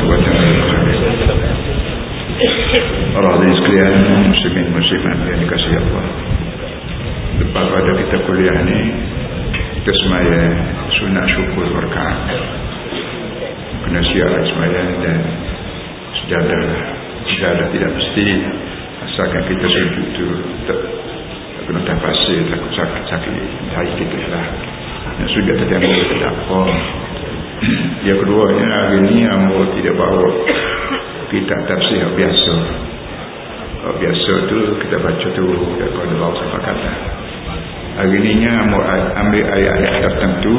wa Orang hadirin sekalian muslimin muslimat yang dikasihi Allah. Lepas pada kita kuliah ni kita semaya sunat syukur berkat. Kena siap semaya dan sejadah sejadah tidak mesti asalkan kita sujud tu tak kena terpasir takut sakit-sakit hari kita lah nak sujud ambil tidak apa yang keduanya hari ni ambil tidak bawa. Kita tafsir biasa. Biasa tu kita baca tu kalau bawa sampai kata hari ni ambil, ambil ayat-ayat tertentu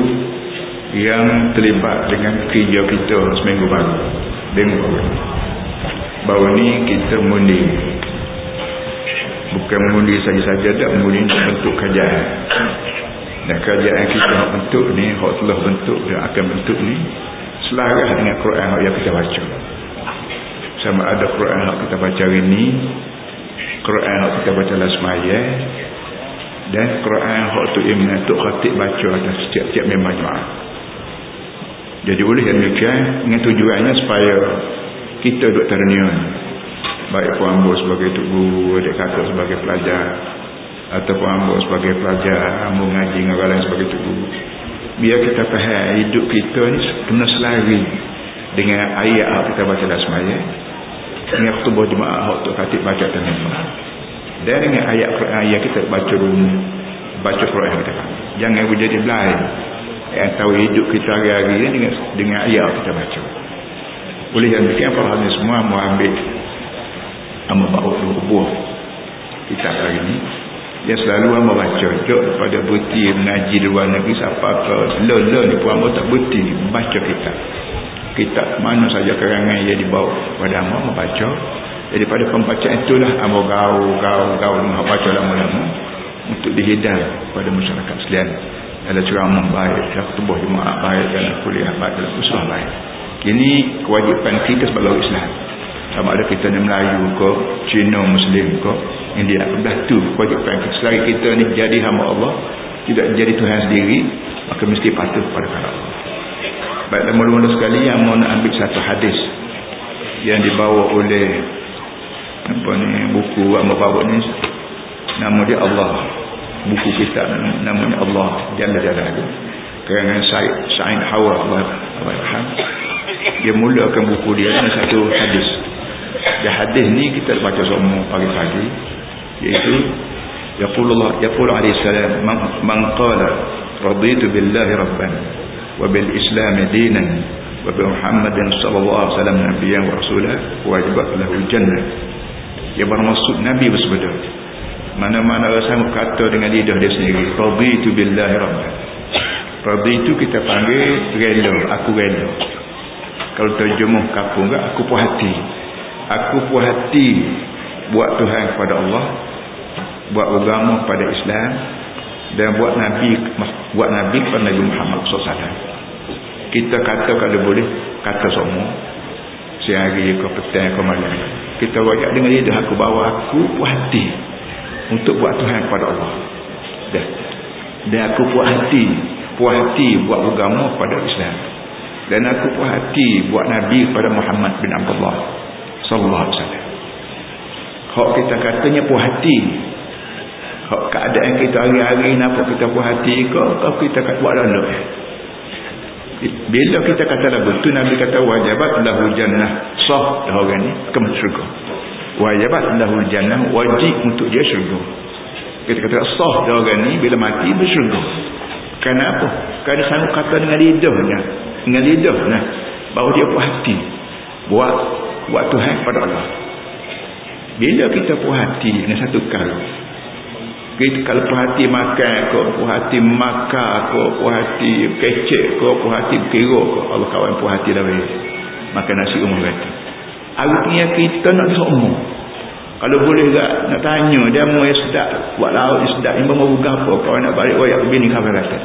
yang terlibat dengan kerja kita seminggu baru. Minggu baru. Bahawa ni kita mundi. Bukan mundi saja-saja tak mundi bentuk kajian dan kajian kita nak bentuk ni hak telah bentuk dan akan bentuk ni selaras dengan Quran yang kita baca. Sama ada Quran yang kita baca hari ni Quran yang kita baca last maya dan Quran yang tu imam tu khatib baca atas setiap-setiap memang jadi boleh yang demikian dengan tujuannya supaya kita duduk terniun. Baik puan ambo sebagai tuk guru kakak sebagai pelajar ataupun ambo sebagai pelajar ambo ngaji dengan orang lain sebagai guru biar kita faham hidup kita ni kena selari dengan ayat yang kita baca dalam semaya. Dengan khutbah jemaah waktu khatib baca tangan dan dengan ayat ayat kita baca rumah baca Quran kita jangan menjadi blind. Yang tahu hidup kita hari-hari dengan dengan ayat kita baca. Oleh yang demikian para hadirin semua mau ambil amal bawa buah. Kita hari ini dia selalu amal baca. Jok pada berhenti mengaji di luar negeri siapa ke le-le ni pun amal tak berhenti baca kita kita mana saja kerangan yang dibawa pada amal amal baca. Jadi pada pembacaan itulah amal gau gau gau dengan baca lama-lama untuk dihidang pada masyarakat sekalian. Dalam ceramah baik dalam tubuh jemaah baik dalam kuliah baik dalam usaha baik. Ini kewajipan kita sebagai Islam. Sama ada kita ni Melayu ke Cina Muslim ke India dah tu kewajipan kita selagi kita ni jadi hamba Allah tidak jadi Tuhan sendiri maka mesti patuh pada Allah. Baik dan mula-mula sekali yang mau nak ambil satu hadis yang dibawa oleh apa ni buku Amal Bawa ni nama dia Allah. Buku kita namanya Allah Jalla Jalla kerana Sa'id Hawa Allah Allah dia mulakan buku dia dengan satu hadis. Dan hadis ni kita baca semua pagi-pagi iaitu Yaqulullah Yaqul alaihi salam man qala raditu billahi rabban wa bil islam dinan wa bi muhammadin sallallahu alaihi wasallam nabiyyan wa rasulah wajibat lahu jannah. Yang bermaksud nabi bersabda mana-mana rasa kata dengan lidah dia sendiri raditu billahi rabban. Raditu kita panggil rela aku rela. Kalau terjemuh enggak aku puas hati. Aku puas hati buat Tuhan kepada Allah buat agama pada Islam dan buat Nabi buat Nabi kepada Nabi Muhammad SAW kita kata kalau boleh kata semua. Sehari ke petang ke malam. Kita wajak dengan lidah aku bawa aku puas hati untuk buat Tuhan kepada Allah. Dan, dan aku puas hati puas hati buat agama pada Islam. Dan aku puas hati buat Nabi kepada Muhammad bin Abdullah sallallahu alaihi wasallam. Hak kita katanya puas hati keadaan kita hari-hari nampak kita puas hati ke atau kita kat buat lalu bila kita kata lagu tu Nabi kata wajibat lahu jannah. Sah dah orang ni ke syurga. Wajibat lahu jannah wajib untuk dia syurga. Kita kata sah dah orang ni bila mati bersyurga kenapa? Kerana sanggup kata dengan lidahnya dengan lidah nah bahawa dia puas hati. Buat buat Tuhan kepada Allah. Bila kita puas hati dengan satu kali kita kalau puas hati makan ke puas hati makan ke puas hati kecek ke puas hati kira ke Allah kawan puas hati dah boleh makan nasi umur kata. Artinya kita nak semua kalau boleh tak nak tanya dia mau yang sedap buat laut yang sedap yang bermurah apa kalau nak balik wayak bini kafir kata.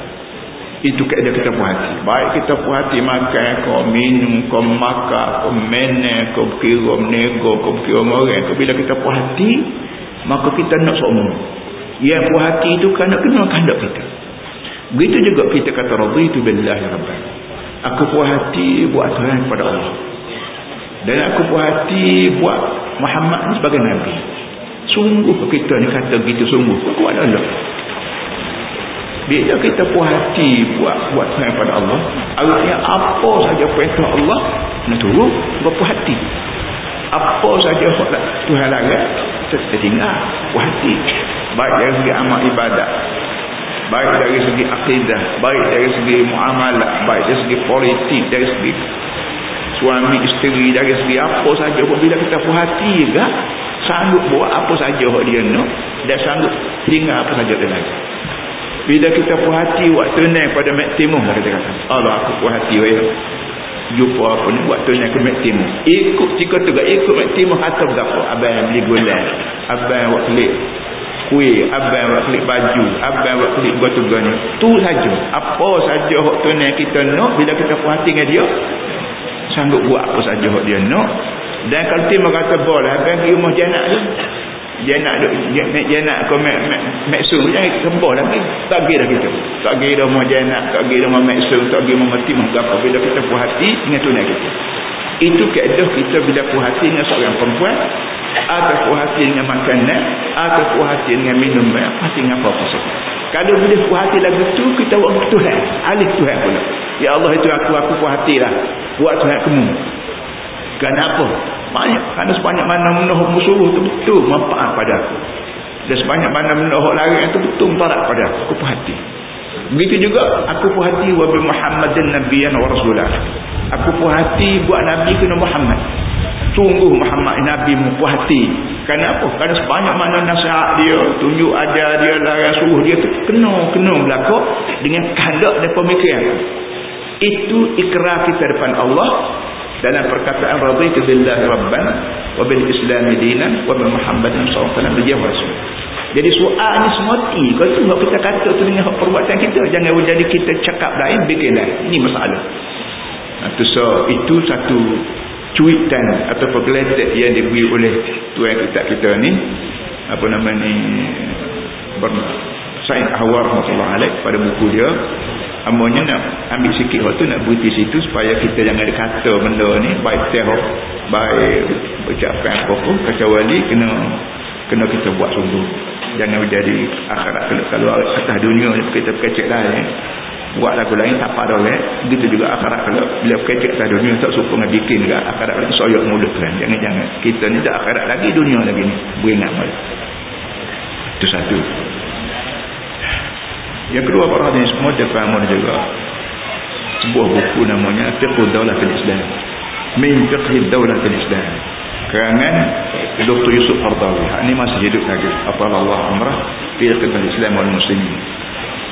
Itu keadaan kita puas hati. Baik kita puas hati makan kau minum kau makan kau meneh kau kira menego kau kira orang kau. Bila kita puas hati maka kita nak semua yang puas hati itu kerana kena kehendak kita begitu juga kita kata raditu billahi rabban aku puas hati buat Tuhan kepada Allah. Dan aku puas hati buat Muhammad ni sebagai Nabi. Sungguh kita ni kata gitu sungguh. Kuat Allah bila kita puas hati buat buat Tuhan pada Allah. Artinya apa saja perintah Allah nak turun berpuas hati apa saja Tuhan larang kita tinggal puas hati baik dari segi amal ibadat. Baik dari segi akidah. Baik dari segi muamalah. Baik dari segi politik. Dari segi suami isteri. Dari segi apa saja bila kita puas juga sanggup buat apa saja dia nak dan sanggup tinggal apa saja dia lagi. Bila kita puas hati waktu ni pada mek timur lah kita kata. Allah aku puas hati weh jumpa apa ni waktu ni aku mek timur ikut jika tu ikut mek timur kata berapa? Abang beli gula abang buat klik kuih abang buat klik baju abang buat klik gua ni. Tu saja. Apa saja waktu ni kita nak bila kita puas hati dengan dia sanggup buat apa saja hak dia nak. Dan kalau timur kata boleh abang pergi rumah dia nak tu dia nak dia, dia nak kau mek mek meksum jangan sembah lagi tak gira kita. Tak gira mau dia nak tak gira mau meksum tak gira mau mati mau apa. Bila kita puas hati dengan tunai kita. Itu keadaan kita bila puas hati dengan seorang perempuan atau puas hati dengan makanan atau puas hati dengan minum pasti dengan apa-apa kalau boleh puas hati lagu tu kita buat Tuhan? Alih Tuhan pula. Ya Allah itu aku aku puas hati lah. Buat Tuhan kamu kenapa banyak kerana sebanyak mana menohok musuh itu betul manfaat pada aku. Dan sebanyak mana menohok lari itu betul manfaat pada aku. Aku puas hati. Begitu juga aku puas hati wabi Muhammad dan Nabiyan wa Rasulah. Aku puas hati buat Nabi kena Muhammad. Sungguh Muhammad Nabi puas hati. Kenapa? kerana sebanyak mana nasihat dia tunjuk ajar dia larang suruh dia tu kena kena berlaku dengan kehendak dan pemikiran. Itu ikrar kita depan Allah dalam perkataan raditu billahi rabban wa bil islam dinan wa bi muhammadin sallallahu alaihi jadi soal ni semati kalau tu kita kata tu dengan perbuatan kita. Jangan jadi kita cakap lain bikin lain. Ini masalah. Itu so itu satu cuitan atau penggeletek yang diberi oleh tuan kita kita ni. Apa nama ni? Said Ahwar rahmatullah alaih pada buku dia Amanya nak ambil sikit waktu nak berhenti situ supaya kita jangan ada kata benda ni baik teror, baik ucapan apa pun kacau wali kena kena kita buat sungguh. Jangan menjadi akhirat kalau, kalau atas dunia kita kecek lain buat lagu lain tak pada oleh begitu juga akhirat kalau bila kecek atas dunia tak suka dengan bikin juga. Akhirat lagi soyok mulut kan. Jangan-jangan. Kita ni tak akhirat lagi dunia lagi ni. Beringat malu itu satu yang kedua para hadirin semua faham juga sebuah buku namanya Fiqh Daulah fil Islam. Min Fiqh Daulah fil Islam. Karangan Dr. Yusuf Fardawi. Ini masih hidup lagi. Apa Allah umrah Fiqh Islam wal Muslimin.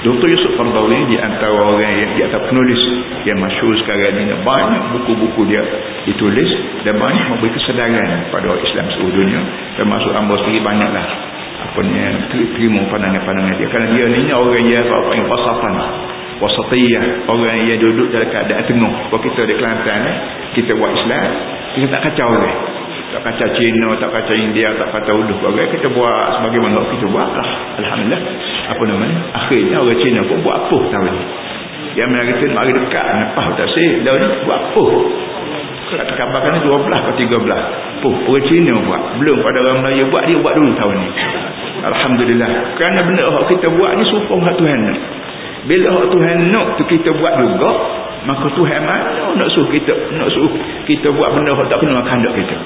Dr. Yusuf Fardawi di antara orang yang di atas penulis yang masyhur sekarang ini banyak buku-buku dia ditulis dan banyak memberi kesedaran pada Islam seluruh dunia termasuk Amba sendiri banyaklah apa ni terima pandangan-pandangan dia. Kerana dia ni orang yang apa yang wasatan. Wasatiyah. Orang yang duduk dalam keadaan tengah kalau kita di Kelantan kita buat Islam kita tak kacau orang tak kacau Cina tak kacau India tak kacau Uduh orang kita buat sebagaimana kita buat lah. Alhamdulillah. Apa namanya akhirnya orang Cina pun buat apa tahun ni. Yang mana kita mari dekat apa tak sih? Dah ni buat apa kalau terkabarkan ni 12 atau 13 Puh, orang Cina buat. Belum pada orang Melayu buat dia buat dulu tahun ni Alhamdulillah. Kerana benda yang kita buat ni supong hak Tuhan nak. Bila hak Tuhan nak tu kita buat juga maka Tuhan mana nak suruh kita nak suruh kita buat benda yang tak kena kandak kita.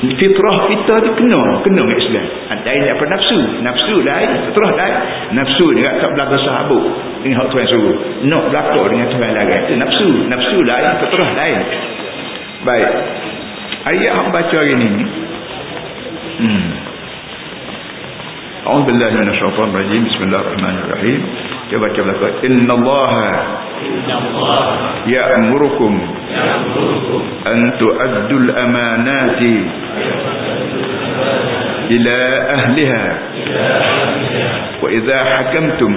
Fitrah kita tu kena kena dengan Islam. Lain apa nafsu. Nafsu lain fitrah lain. Nafsu ni tak belaka sahabat dengan hak Tuhan suruh. Nak belaka dengan Tuhan lagi itu nafsu. Nafsu lain fitrah lain. Baik. Ayat yang baca hari ni hmm أعوذ بالله من الشيطان الرجيم. بسم الله الرحمن الرحيم. coba coba إن الله يأمركم أن تؤدوا الأمانات إلى أهلها. وإذا حكمتم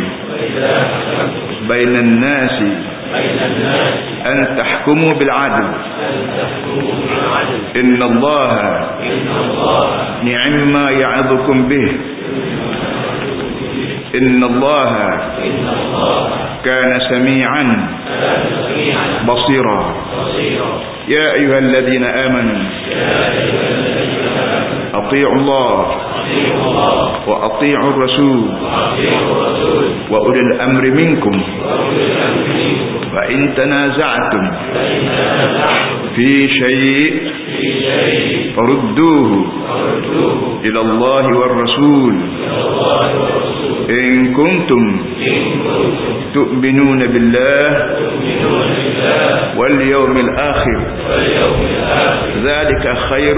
بين الناس أن تحكموا بالعدل. إن الله نعم ما يعظكم به. إن الله كان سميعا بصيرا. يا أيها الذين آمنوا أطيعوا الله وأطيعوا الرسول وأولي الأمر منكم فإن تنازعتم في شيء فردوه إلى الله والرسول إن كنتم تؤمنون بالله واليوم الآخر ذلك خير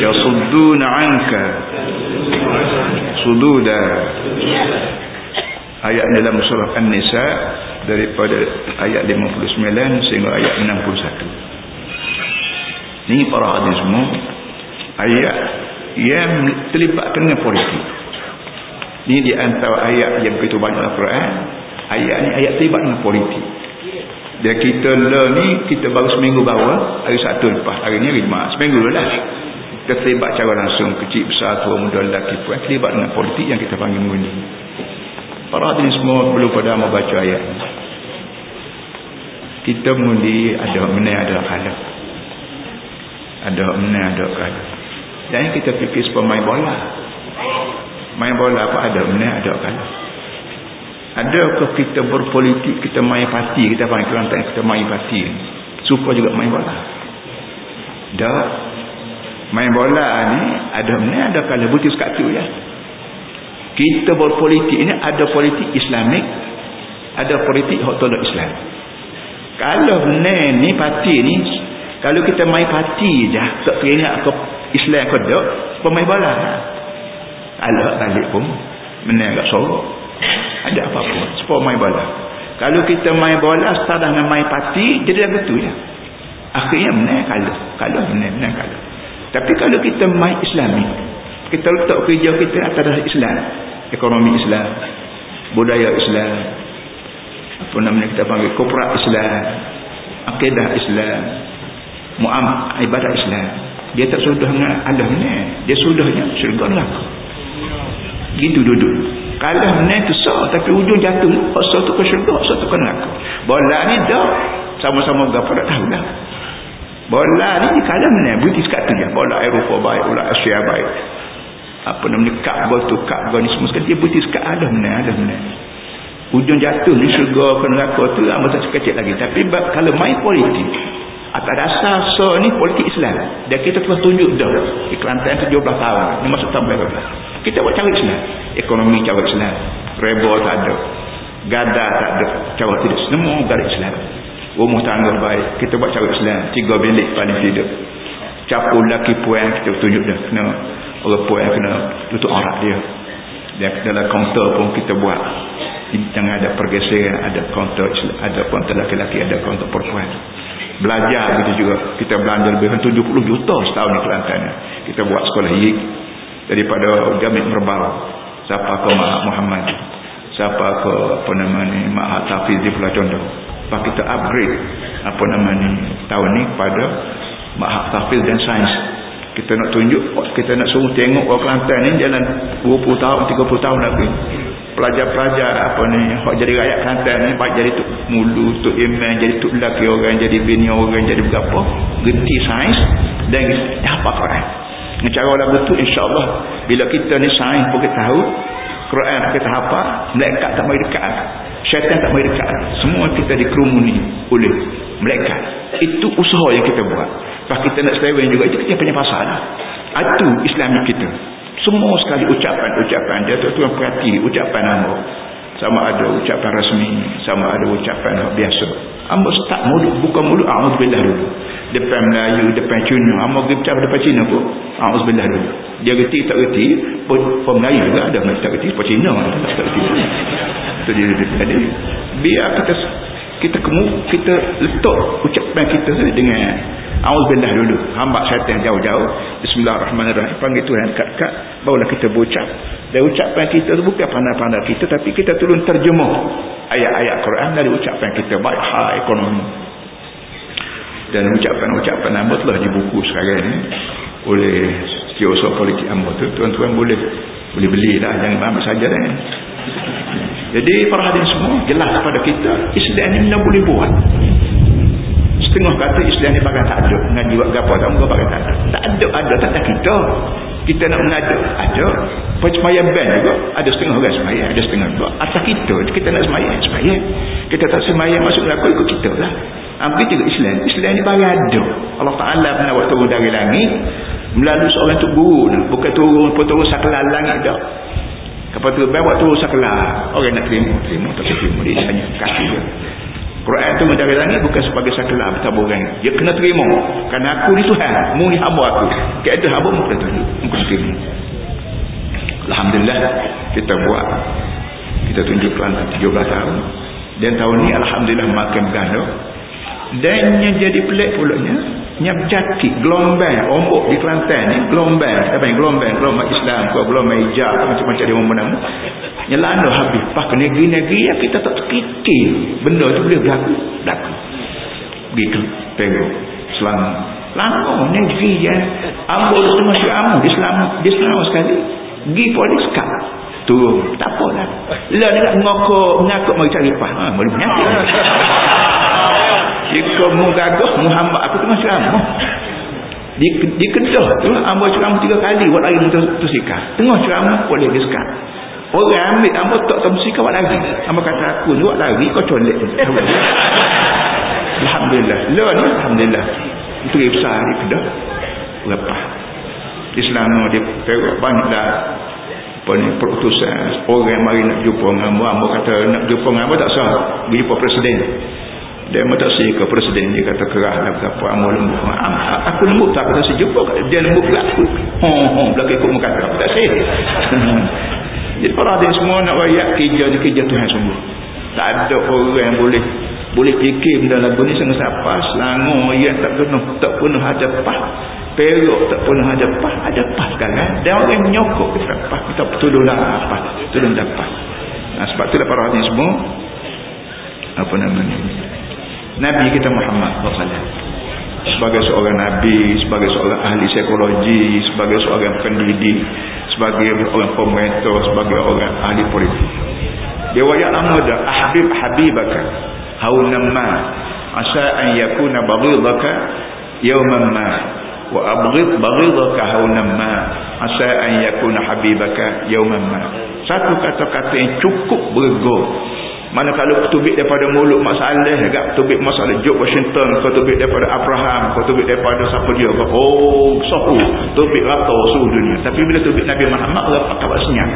yasuddun anka sududa ayat dalam surah An-Nisa daripada ayat 59 sehingga ayat 61 ini para hadis semua. Ayat yang terlibat dengan politik. Ini di antara ayat yang begitu banyak Al-Quran ayat ini ayat terlibat dengan politik dan kita lah ni kita baru seminggu bawah hari satu lepas hari ni Jumaat seminggu lah kita terlibat cara langsung kecil besar tua muda lelaki pun terlibat dengan politik yang kita panggil mengundi Para hadirin semua belum pada membaca ayat Kita mengundi ada menang ada kalah. Ada menang ada kalah. Dan kita fikir main bola. Main bola apa ada menang ada kalah. Adakah kita berpolitik, kita main parti, kita panggil kelantan, kita main parti. Supaya juga main bola. Dah. Main bola ni ada menang ada kalah. Butir sekat tu ya kita berpolitik ini ada politik islamik ada politik hotel islam kalau benar ni parti ni kalau kita main parti je tak teringat ke islam ke tak pemain bola kalau balik pun benar agak sorok ada apa-apa. Sepuluh main bola. Kalau kita main bola start dengan main parti jadi dah betul ya akhirnya benar kalau kalau benar benar kalau tapi kalau kita main islamik kita letak kerja kita atas Islam. Ekonomi Islam. Budaya Islam. Apa namanya kita panggil? Korporat Islam. Akidah Islam. Muam ibadat Islam. Dia tak sudah dengan Allah ni dia sudahnya syurga neraka. Gitu duduk kalah tu sah tapi ujung jatuh. Satu ke syurga satu ke neraka. Bola ni dah. Sama-sama berapa tak tahu dah. Bola ni kalah ni buti sekat tu je. Bola Eropa baik bola Asia baik. Apa namanya Ka'bah tu Ka'bah ni semua sekali. Dia putih sekat ada mana ada mana ujung jatuh ni syurga ke neraka tu lah masa sekecil lagi. Tapi kalau main politik atas dasar so ni politik Islam. Dan kita telah tunjuk dah. Di Kelantan 17 tahun ni masuk tahun berapa? Kita buat cara Islam ekonomi cara Islam. Rebel tak ada. Gada tak ada. Cara tidak semua cara Islam. Rumah tangga baik. Kita buat cara Islam. Tiga bilik paling tidak. Capul laki puan kita tunjuk dah kena orang puan kena tutup aurat dia. Dan dalam kaunter pun kita buat. Jangan ada pergeseran ada kaunter ada kaunter laki-laki ada kaunter perempuan. Belajar begitu juga. Kita belanja lebih dari 70 juta setahun di Kelantan. Kita buat sekolah yik daripada Jamik Merbau siapa ke Mak Muhammad? Siapa ke apa nama ni Mak Tafiz di Pulau Condong? Lepas kita upgrade apa nama ni tahun ni pada Mak Tafiz dan Sains. Kita nak tunjuk kita nak suruh tengok orang Kelantan ni jalan 20 tahun 30 tahun lagi pelajar-pelajar apa ni hak jadi rakyat Kelantan ni baik jadi tu mulu tu iman jadi tu lelaki orang jadi bini orang jadi berapa gerti sains dan apa Quran cara lagu tu insyaAllah. Bila kita ni sains pun kita tahu Quran kita apa melekat tak mahu dekat. Syaitan tak boleh dekat. Semua kita dikerumuni oleh mereka itu usaha yang kita buat. Lepas kita nak seleweng juga itu kita punya pasal lah. itu Islam kita. Semua sekali ucapan-ucapan dia tuan-tuan perhati ucapan nama. Sama ada ucapan rasmi sama ada ucapan biasa amba start mulut buka mulut a'udzubillah dulu. Depan Melayu depan Cina. Amba pergi ucap depan Cina pun a'udzubillah dulu. Dia reti tak reti pun, Melayu juga ada. Melayu tak reti pun Cina tak, reti dia, dia, dia, biar kita kita kemu kita letak ucapan kita dengan Auzubillah dulu. Hamba syaitan jauh-jauh. Bismillahirrahmanirrahim. Panggil Tuhan dekat-dekat. Barulah kita berucap. Dan ucapan kita tu bukan pandai-pandai kita. Tapi kita turun terjemah ayat-ayat Quran dari ucapan kita. Baik hal ekonomi. Dan ucapan-ucapan hamba telah dibuku sekarang ni. Oleh setiausaha politik hamba tu. Tuan-tuan boleh boleh belilah. Jangan ambil saja kan. Jadi para hadirin semua jelas kepada kita Islam ni mana boleh buat setengah kata Islam ni bagai tak ada ngaji buat gapa tak muka bagai tak ada tak ada ada tak ada kita. Kita nak mengada ada. Semayang band juga ada setengah orang semayang ada setengah buat atas kita kita nak semayang semayang kita tak semayang masuk neraka ikut kita lah. Hampir juga Islam. Islam ni bagai ada Allah Ta'ala pernah buat turun dari langit melalui seorang tu guru bukan turun pun turun saklar langit dah. Kepada tu bawa turun saklar orang nak terima terima tak terima dia hanya kasih dia Quran tu mencari langit bukan sebagai saklar taburan. Dia kena terima. Kerana aku ni Tuhan. Mu ni hamba aku. Kata hamba mu kena. Mu terima. Alhamdulillah. Kita buat. Kita tunjuk Kelantan 13 tahun. Dan tahun ni Alhamdulillah makin berganda. Dan yang jadi pelik pulaknya. Yang berjati gelombang. Ombok di Kelantan ni. Gelombang. Apa yang gelombang? Gelombang Islam. Gelombang hijab. Macam-macam dia memenang nyelana habis pas ke negeri-negeri yang kita tak terfikir benda tu boleh berlaku berlaku begitu tengok selama lama negeri yang ambo tu masih ambo di selama di selama sekali pergi polis kap turun tak apa lah lah nak ngokok ngakuk mari cari pah ha, boleh menyakit jika mu gagah Muhammad aku tu masih ambo di, di kedah tu ambo ceramah tiga kali buat lagi tersikar tengah ceramah boleh disekat Orang ambil hamba tak tahu mesti kau lagi. Hamba kata aku ni buat lagi kau colek. Alhamdulillah. Lo ni alhamdulillah. Itu besar ni kedah. Lepas. Islam dia perak banyaklah apa ni perutusan orang yang mari nak jumpa dengan hamba hamba kata nak jumpa dengan hamba tak sah pergi jumpa presiden dia tak ke presiden. Dia kata kerah lah berapa. Hamba lembut. Aku lembut tak? Kata saya jumpa. Dia lembut pula. Aku oh, oh, belakang ikut muka tak tak sih Jadi para hadis semua nak rakyat kerja ni kerja Tuhan semua. Tak ada orang yang boleh boleh fikir benda lagu ni sangat siapa. Selangor yang tak kena tak penuh ada pah. Perok tak penuh ada pah. Ada pah sekarang dan orang menyokok. Kita pah. Kita tolonglah apa? Tolong dapat nah, sebab tu para hadis semua apa namanya Nabi kita Muhammad SAW sebagai seorang Nabi sebagai seorang ahli psikologi sebagai seorang pendidik sebagai orang pemerintah sebagai orang ahli politik. Dia wajah nama dia ahbib habibaka haunan ma asa an yakuna baghidaka yawman ma wa abghid baghidaka haunan ma asa an yakuna habibaka yawman ma. Satu kata-kata yang cukup bergo mana kalau ketubik daripada mulut masalah agak ketubik masalah George Washington ketubik daripada Abraham ketubik daripada siapa dia? Oh sahu ketubik rata seluruh dunia. Tapi bila ketubik Nabi Muhammad Allah pakai buat senyap.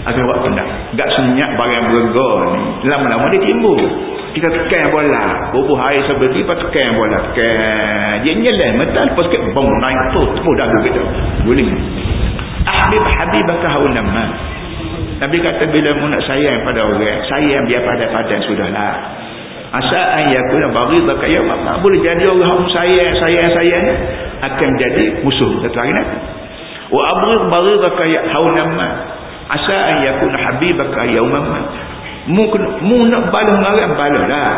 Agak buat pendak. Gak senyap barang berga ni. Lama-lama dia timbul. Kita tekan bola. Bubuh air seperti lepas tekan bola. Tekan. Dia nyelah metal lepas sikit bom naik tu. Tepuk dagu kita guling. Ahbib habibaka haunamah Nabi kata bila mu nak sayang pada orang, sayang biar pada-pada sudahlah. Asa an yakuna baghidaka ya Allah. Boleh jadi orang yang sayang, sayang, sayang akan jadi musuh. Kata lagi nanti. Wa abghid baghidaka ya haunamma. Asa an yakuna habibaka yaumamma. Mu mu nak balas mengarang balaslah.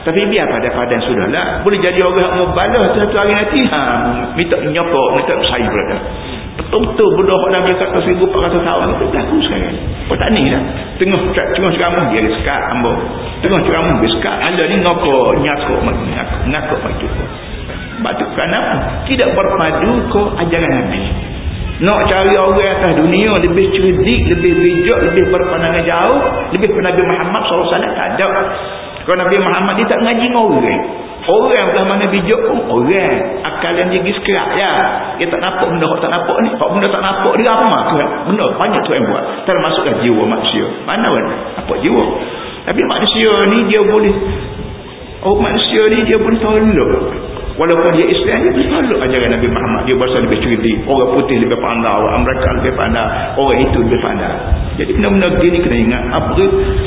Tapi biar pada-pada sudahlah. Boleh jadi orang yang mau balas satu hari nanti. Ha, minta menyokok, minta sayang berada. Betul-betul benda yang Nabi kata 1400 tahun itu berlaku sekarang. Petani lah. Tengah tengah ceramah dia sekat ambo. Tengah ceramah dia sekat. Anda ni ngoko nyakok ngakok ngakok macam tu. Batu kenapa? Tidak berpadu ke ajaran Nabi. nak cari orang atas dunia lebih cerdik lebih bijak lebih berpandangan jauh lebih Nabi Muhammad SAW tak ada kalau Nabi Muhammad dia tak ngaji dengan orang. Orang belah mana bijak pun orang. Akal yang tinggi sekerak ya. Dia tak nampak benda tak nampak ni. Kalau benda tak nampak dia apa Tuhan? Benda banyak Tuhan buat. Termasuklah jiwa manusia. Mana pun apa jiwa. Tapi manusia ni dia boleh oh manusia ni dia boleh tolong Walaupun dia Islam dia bertolak ajaran Nabi Muhammad. Dia berasa lebih cerdik. Orang putih lebih pandai. Orang Amerika lebih pandai. Orang itu lebih pandai. Jadi benar-benar gini kena ingat. Apa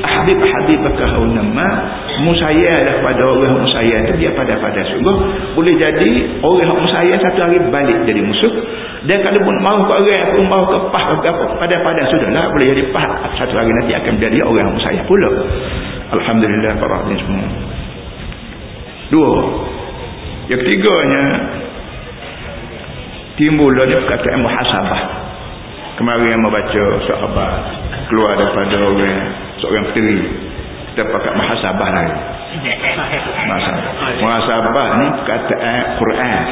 Habib Habib bakal nama musayah lah pada orang musayah itu dia pada-pada sungguh. Boleh jadi orang musayah satu hari balik jadi musuh. Dan kalau pun mahu ke orang pun mahu ke pah pada-pada sudahlah. Boleh jadi pah satu hari nanti akan menjadi orang musayah pula. Alhamdulillah para semua. Dua. Yang ketiganya timbul dari perkataan muhasabah. Kemarin yang membaca sahabat keluar daripada orang seorang peteri kita pakai muhasabah lagi. Muhasabah. Muhasabah ni perkataan Quran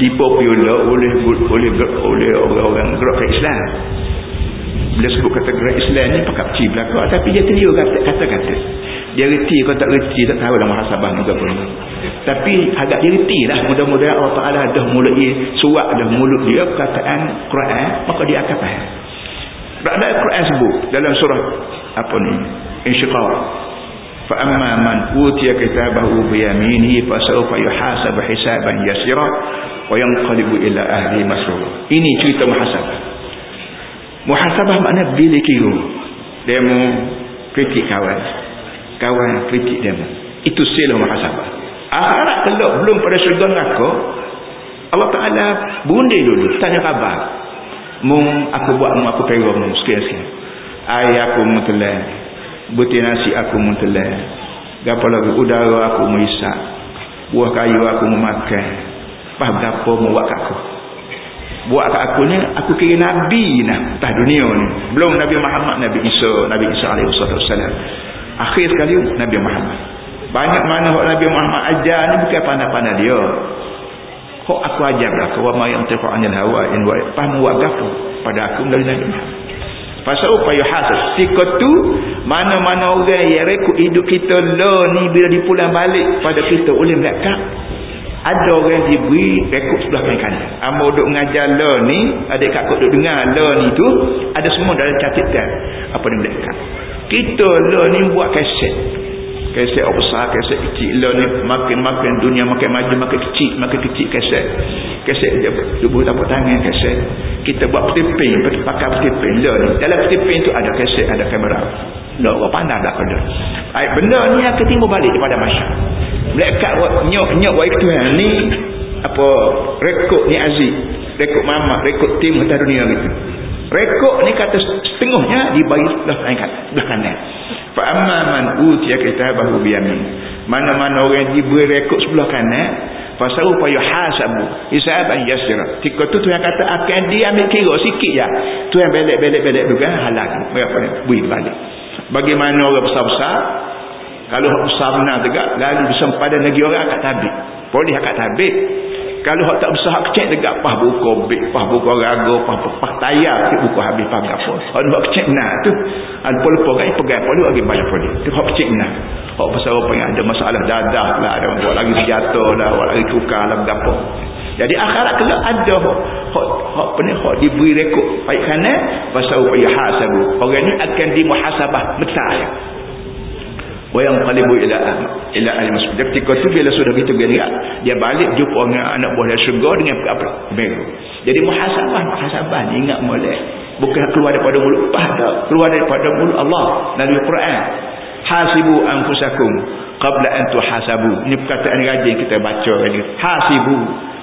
dipopular oleh oleh oleh orang-orang gerak Islam. Bila sebut kata gerak Islam ni pakai kecil belakang tapi dia tiru kata-kata dia reti kau tak reti tak tahu lah muhasabah ni apa tapi agak dia reti lah mudah-mudahan Allah Ta'ala dah mulai suat dah mulut dia perkataan Quran maka dia akan faham ada Quran sebut dalam surah apa ni insyiqar فَأَمَّا مَنْ أُوتِيَ كِتَابَهُ بِيَمِينِهِ فَسَوْفَ يُحَاسَبُ حِسَابًا يَسِيرًا وَيَنْقَلِبُ إِلَى أَهْلِهِ مَسْرُورًا ini cerita muhasabah muhasabah makna bilik kira dia mau kritik kawan kawan kritik dia. Itu silah muhasabah akhirat kelak belum pada syurga neraka Allah Ta'ala bundir dulu tanya khabar. Mung aku buat mung aku pergi mung sekian-sekian air aku mutelan butir nasi aku mutelan gapa lagi udara aku mengisak buah kayu aku memakan apa berapa mu buat kat aku? Buat kat aku ni aku kira Nabi nah atas dunia ni. Belum Nabi Muhammad Nabi Isa Nabi Isa alaihi wasallam akhir sekali Nabi Muhammad. Banyak mana hak Nabi Muhammad ajar ni bukan pandai-pandai dia. Kok aku ajar lah kau ma yang tafu anil hawa in wa fahmu wa gafu pada aku dari Nabi Muhammad. Pasal upaya hasad. Tu mana-mana orang yang rekod hidup kita lo ni bila dipulang balik pada kita oleh mereka ada orang diberi rekod sebelah kanan kanan. Amo duk mengajar lo ni adik kakak duk dengar lo ni tu ada semua dalam catatan apa ni mereka kita lah ni buat kaset kaset apa besar kaset kecil. Lah ni makin-makin dunia makin maju makin kecil makin kecil kaset kaset dia buat apa tangan kaset kita buat petipin pakai petipin. Lah ni dalam petipin tu ada kaset ada kamera. Lah orang pandang dah pada. Ay, benda ni akan timbul balik kepada masyarakat. Melekat nyok-nyok waktu ni apa rekod ni Aziz rekod mama rekod tim dunia gitu Rekod ni kata setengahnya dibagi belah kanan. Belah kanan. Fa amma man utiya kitabahu bi yamin. Mana-mana orang diberi rekod sebelah kanan, pasal upaya hasabu hisaban yasira. Tika tu tu yang kata akan dia ambil kira sikit ya. Tu yang belek-belek-belek juga halal. Berapa ni? Bui balik. Bagaimana orang besar-besar kalau besar benar tegak lalu bersempadan negeri orang akad tabik. Boleh akad tabik kalau hak tak besar kecil tegak pah buku bik pah buku raga pah pah tayar ke buku habis pah apa. Hak hak kecil nah tu. Ada lupa kan pegang perlu lagi banyak perlu tu hak kecil nah hak besar apa ada masalah dadah lah ada buat lagi jatuh lah buat lagi tukar lah berapa jadi akhirat kelak ada hak hak ni hak diberi rekod baik kana pasal upaya hasabu. Orang ni akan dimuhasabah ya wa yanqalibu ila ila ahli masjid. Ketika tu bila sudah begitu dia dia balik jumpa dengan anak buah dia syurga dengan apa? Baru jadi muhasabah muhasabah ingat molek bukan keluar daripada mulut pada keluar daripada mulut Allah dari Quran. Hasibu anfusakum qabla an tuhasabu. Ini perkataan rajin kita baca tadi hasibu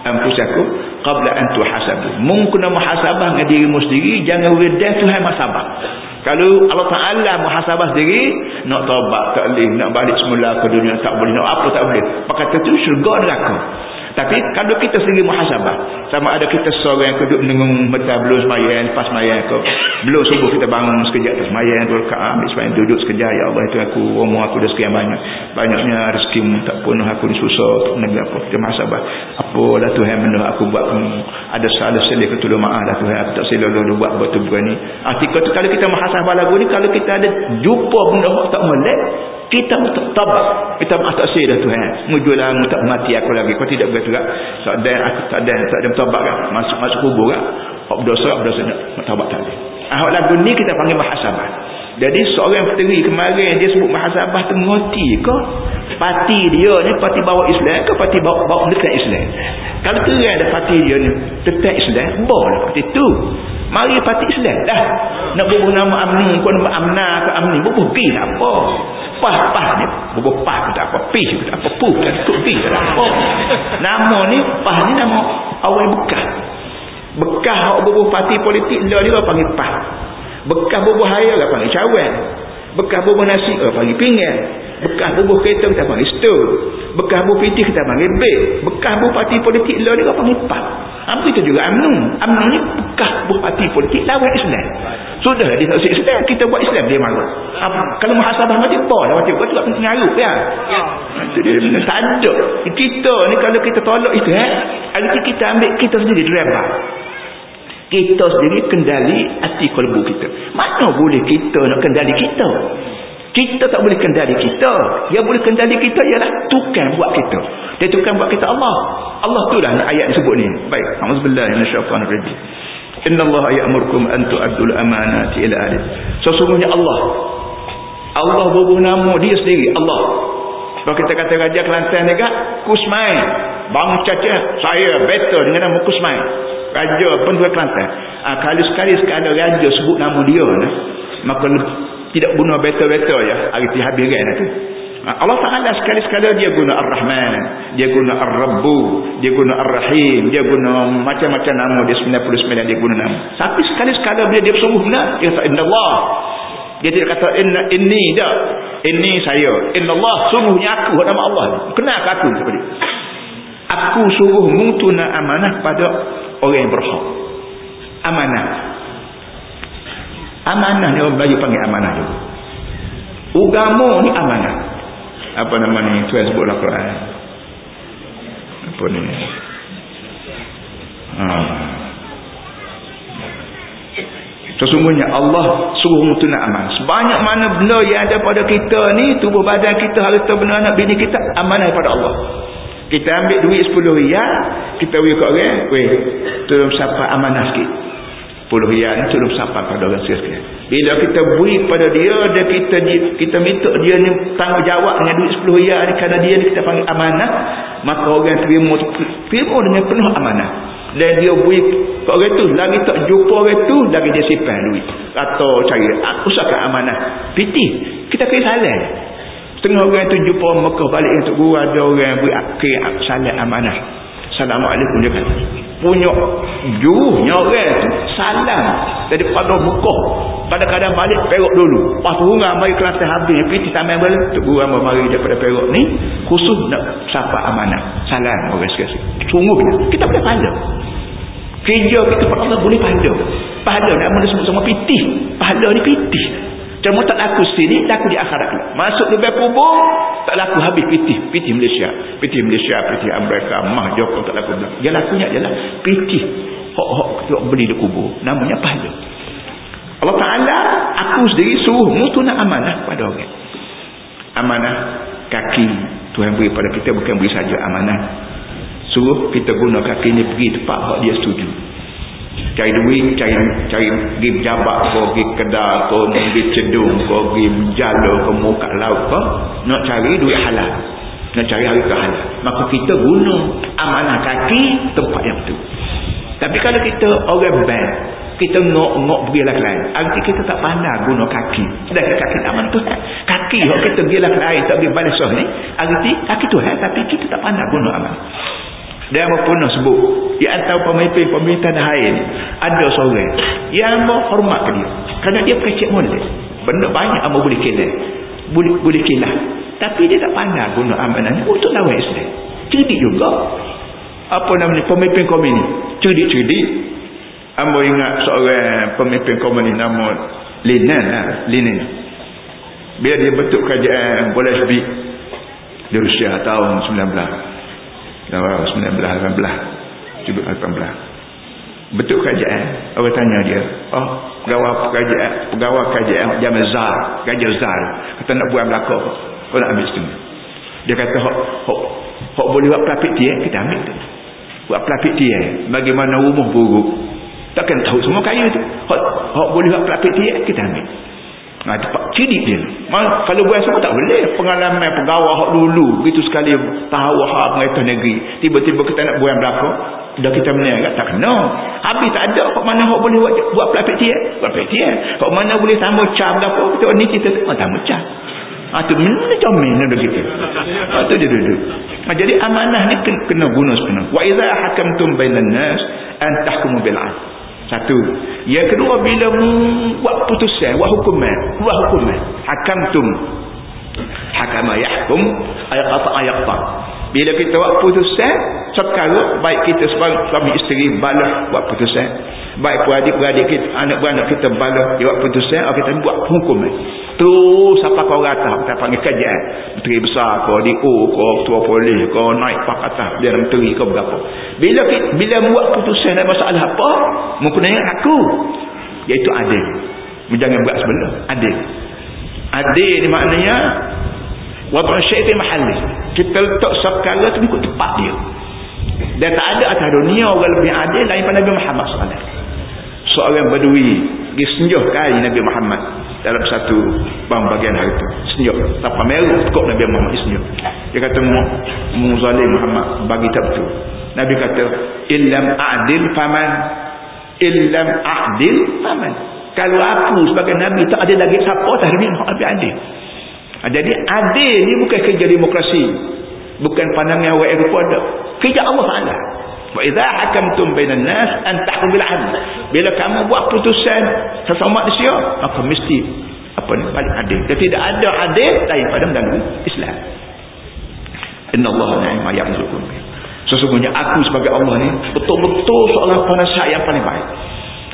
anfusakum qabla an tuhasabu mungkin muhasabah dengan dirimu sendiri jangan wedah Tuhan muhasabah kalau Allah Ta'ala muhasabah sendiri, nak taubat tak boleh, nak balik semula ke dunia tak boleh, nak apa tak boleh. Maka itu syurga neraka. tapi kalau kita sendiri muhasabah sama ada kita seorang yang duduk dengan betul belum semayang lepas semayang ke belum subuh kita bangun sekejap tu semayang tu ambil semayang duduk sekejap ya Allah itu aku umur aku dah sekian banyak banyaknya rezeki tak penuh aku ni susah negeri apa kita muhasabah apalah Tuhan benda aku buat ada salah selih ke tolong maaf lah Tuhan aku tak silap dulu buat buat tu ni. Artikel tu kalau kita muhasabah lagu ni kalau kita ada jumpa benda tak melek kita tak tabak kita tak sih dah Tuhan mujulah mu tak mati aku lagi. Kau tidak berkata tak tak ada aku tak ada tak ada tabak kan. Masuk masuk kubur kan. Berdosa berdosa nak tabak tak ada ah lagu ni kita panggil mahasabah jadi seorang peteri kemarin dia sebut mahasabah tu ngoti ke? Parti dia ni parti bawa Islam ke parti bawa, bawa dekat Islam? Kalau terang ada parti dia ni tetap Islam boleh parti tu. Mari parti Islam dah. Nak bubuh nama amni kau nama amna ke amni bubuh pergi tak apa. Pah-pah ni bubuh pah ke tak apa pi ke tak apa pu ke tak pi ke tak apa. Nama ni pah ni nama awal bekas bekas hak bubuh parti politik dia dia panggil pah bekas bubuh haya lah panggil cawan. Bekas bubuh nasi lah panggil pinggan. Bekas bubuh kereta kita panggil store bekas bubuh pitih kita panggil bed. Bekas bubuh parti politik dia dia panggil pah apa itu juga? UMNO UMNO ni bekas bubuh parti politik lawan Islam. Sudah dia tak Islam kita buat Islam dia marah. Kalau muhasabah mati apa lah mati. Apa tu tak penting ngaruk ya? Itu dia tak ada kita ni kalau kita tolak itu eh hari kita ambil kita sendiri driver kita sendiri kendali hati kalbu kita. Mana boleh kita nak kendali kita? Kita tak boleh kendali kita. Yang boleh kendali kita ialah tukang buat kita. Dia tukang buat kita Allah. Allah tu lah ayat disebut ni. Baik. Alhamdulillahirrahmanirrahim Inna Allah ya'murkum an tu'addul amanati ila ahli. Sesungguhnya Allah. Allah berbuh nama dia sendiri. Allah kalau kita kata Raja Kelantan kak Kusmai Bang Caca Saya better dengan nama Kusmai Raja Pendua Kelantan. Ha, Kalau sekali sekali Raja sebut nama dia nah, Maka tidak guna better-better ya Hari ti habis kan nanti ha, Allah Ta'ala sekali-sekali dia guna Ar-Rahman Dia guna Ar-Rabbu Dia guna Ar-Rahim Dia guna macam-macam nama Dia 99 dia guna nama. Tapi sekali-sekali dia, dia bersungguh benar Dia kata Inna Allah Dia tidak kata Inna Inni tak Inni saya. Inna Allah Sungguhnya aku Nama Allah. Kenapa aku? Seperti Aku suruh mutuna amanah pada orang yang berhak. Amanah. Amanah ni orang Melayu panggil amanah juga. Ugamu ni amanah. Apa nama ni? Tu yang sebut lah Quran. Apa ni? Ha. Sesungguhnya Allah suruh mutuna amanah sebanyak mana benda yang ada pada kita ni tubuh badan kita harta benda anak bini kita amanah daripada Allah. Kita ambil duit 10 riyal kita beri kat orang weh tolong sapa amanah sikit? 10 riyal ni tolong sapa pada orang sikit bila kita beri pada dia dan kita kita minta dia ni tanggungjawab dengan duit 10 riyal ni kerana dia ni kita panggil amanah maka orang terima terima dengan penuh amanah dan dia beri kat orang tu. Lagi tak jumpa orang tu lagi dia simpan duit. Atau cari usahakan amanah. Piti. Kita kena salah. Setengah orang tu jumpa Mekah balik untuk guru ada orang beri akhir salat amanah. Assalamualaikum dia kata. Punya juruhnya orang tu salam daripada Mekah. Kadang-kadang balik perok dulu. Lepas tu orang mari kelas habis. Pergi tamai balik. Guru yang mari daripada perok ni. Khusus nak sapa amanah. Salam orang sekali. Sungguh kita boleh pandang. Kerja kita pada Allah boleh pandang. Pahala nak mula semua-semua pitih. Pahala ni pitih. Cuma tak laku sini, laku di akhirat pula. Masuk lebih kubur, tak laku habis pitih. Pitih Malaysia. Pitih Malaysia, pitih Amerika, Mah, Joko tak laku. Dia lakunya adalah pitih. Hok-hok kita beli di kubur. Namanya pahala. Allah Ta'ala, aku sendiri suruh mutuna amanah pada orang. Amanah kaki Tuhan beri pada kita bukan beri saja amanah. Suruh kita guna kaki ni pergi tempat hak dia setuju cari duit cari cari pergi jabat ke pergi kedal ke pergi cedung ke pergi menjala ke muka laut ke nak cari duit halal. Nak cari harga halal. Maka kita guna amanah kaki tempat yang betul. Tapi kalau kita orang bad kita ngok-ngok pergi lah lain. Arti kita tak pandai guna kaki. Sedangkan kaki aman tu kaki kalau kita pergi lah lain tak pergi balik ni arti kaki tu tapi kita tak pandai guna aman dia pernah sebut. Di antara pemimpin pemerintahan hain ada seorang yang mau hormat ke dia. Kerana dia kecik molek benda banyak yang boleh kena. Boleh boleh kena. Tapi dia tak pandai guna amanah untuk lawan Islam. Cerdik juga. Apa namanya? Pemimpin ini cerdik-cerdik. Ambo ingat seorang pemimpin ini nama Lenin lah Lenin biar dia bentuk kerajaan Bolshevik di Rusia tahun 19 19 18 cuba 18 bentuk kerajaan? Orang tanya dia oh pegawai kerajaan pegawai kerajaan zaman Zar Raja Zar. Kata nak buat belakang kau nak ambil setengah. Dia kata hok, hok, hok boleh buat pelapik tiang? Kita ambil tu. Buat pelapik tiang bagaimana rumah buruk? Takkan tahu semua kaya tu. Hok, hok boleh buat pelapik tiang? Kita ambil Nah, cepat cidik dia. Mal, kalau buat semua tak boleh. Pengalaman pegawai hak dulu. Begitu sekali tahu hak pengaituan negeri. Tiba-tiba kita nak buat belakang. Dah kita menengah. Tak kena. Habis tak ada. Hak mana hak boleh buat, buat pelapik. Buat pelapik tiap. Hak mana boleh tambah cam belakang. Kita ni kita oh, tambah cam. Ha, tu mana comel ada kita. Ha, tu dia duduk. Ha, jadi amanah ni kena, guna sepenuh. Wa idha hakamtum bainan nas an tahkumu bil'ad. Satu. Yang kedua bila buat putusan, buat hukuman, buat hukuman. Hakamtum. Hakama yahkum ayat qata. Bila kita buat putusan, sekarang baik kita sebagai suami isteri balas buat putusan. Baik beradik-beradik kita, anak-beranak kita balas dia buat putusan, kita buat hukuman. Terus apa kau rata, kita panggil kajian. Menteri besar kau, di O kau, ketua polis kau, naik pak atas, dia menteri kau berapa. Bila bila buat putusan dan masalah apa, menggunakan aku. Iaitu adil. Jangan buat sebelah. Adil. Adil ni maknanya, Wadul syaitan mahalli. Kita letak sekala tu ikut tepat dia. Dan tak ada atas dunia orang lebih adil daripada Nabi Muhammad SAW. Seorang badui pergi senjuh kali Nabi Muhammad dalam satu bang bagian hari itu. Senjuh. Tak meru kok Nabi Muhammad senjuh. Dia kata mu zalim Muhammad bagi tak betul. Nabi kata illam adil faman illam adil faman. Kalau aku sebagai Nabi tak ada lagi siapa tak ada lebih adil. Ha, jadi adil ni bukan kerja demokrasi. Bukan pandangan awak Eropa ada. Kerja Allah Ta'ala. Wa idha hakamtum bainan nas an tahkum bil adl. Bila kamu buat putusan sesama manusia, maka mesti apa ni balik adil. Dan tidak ada adil daripada dalam Islam. Inna Allah ni'ma ya'zukum. Sesungguhnya aku sebagai Allah ni betul-betul seorang penasihat yang paling baik.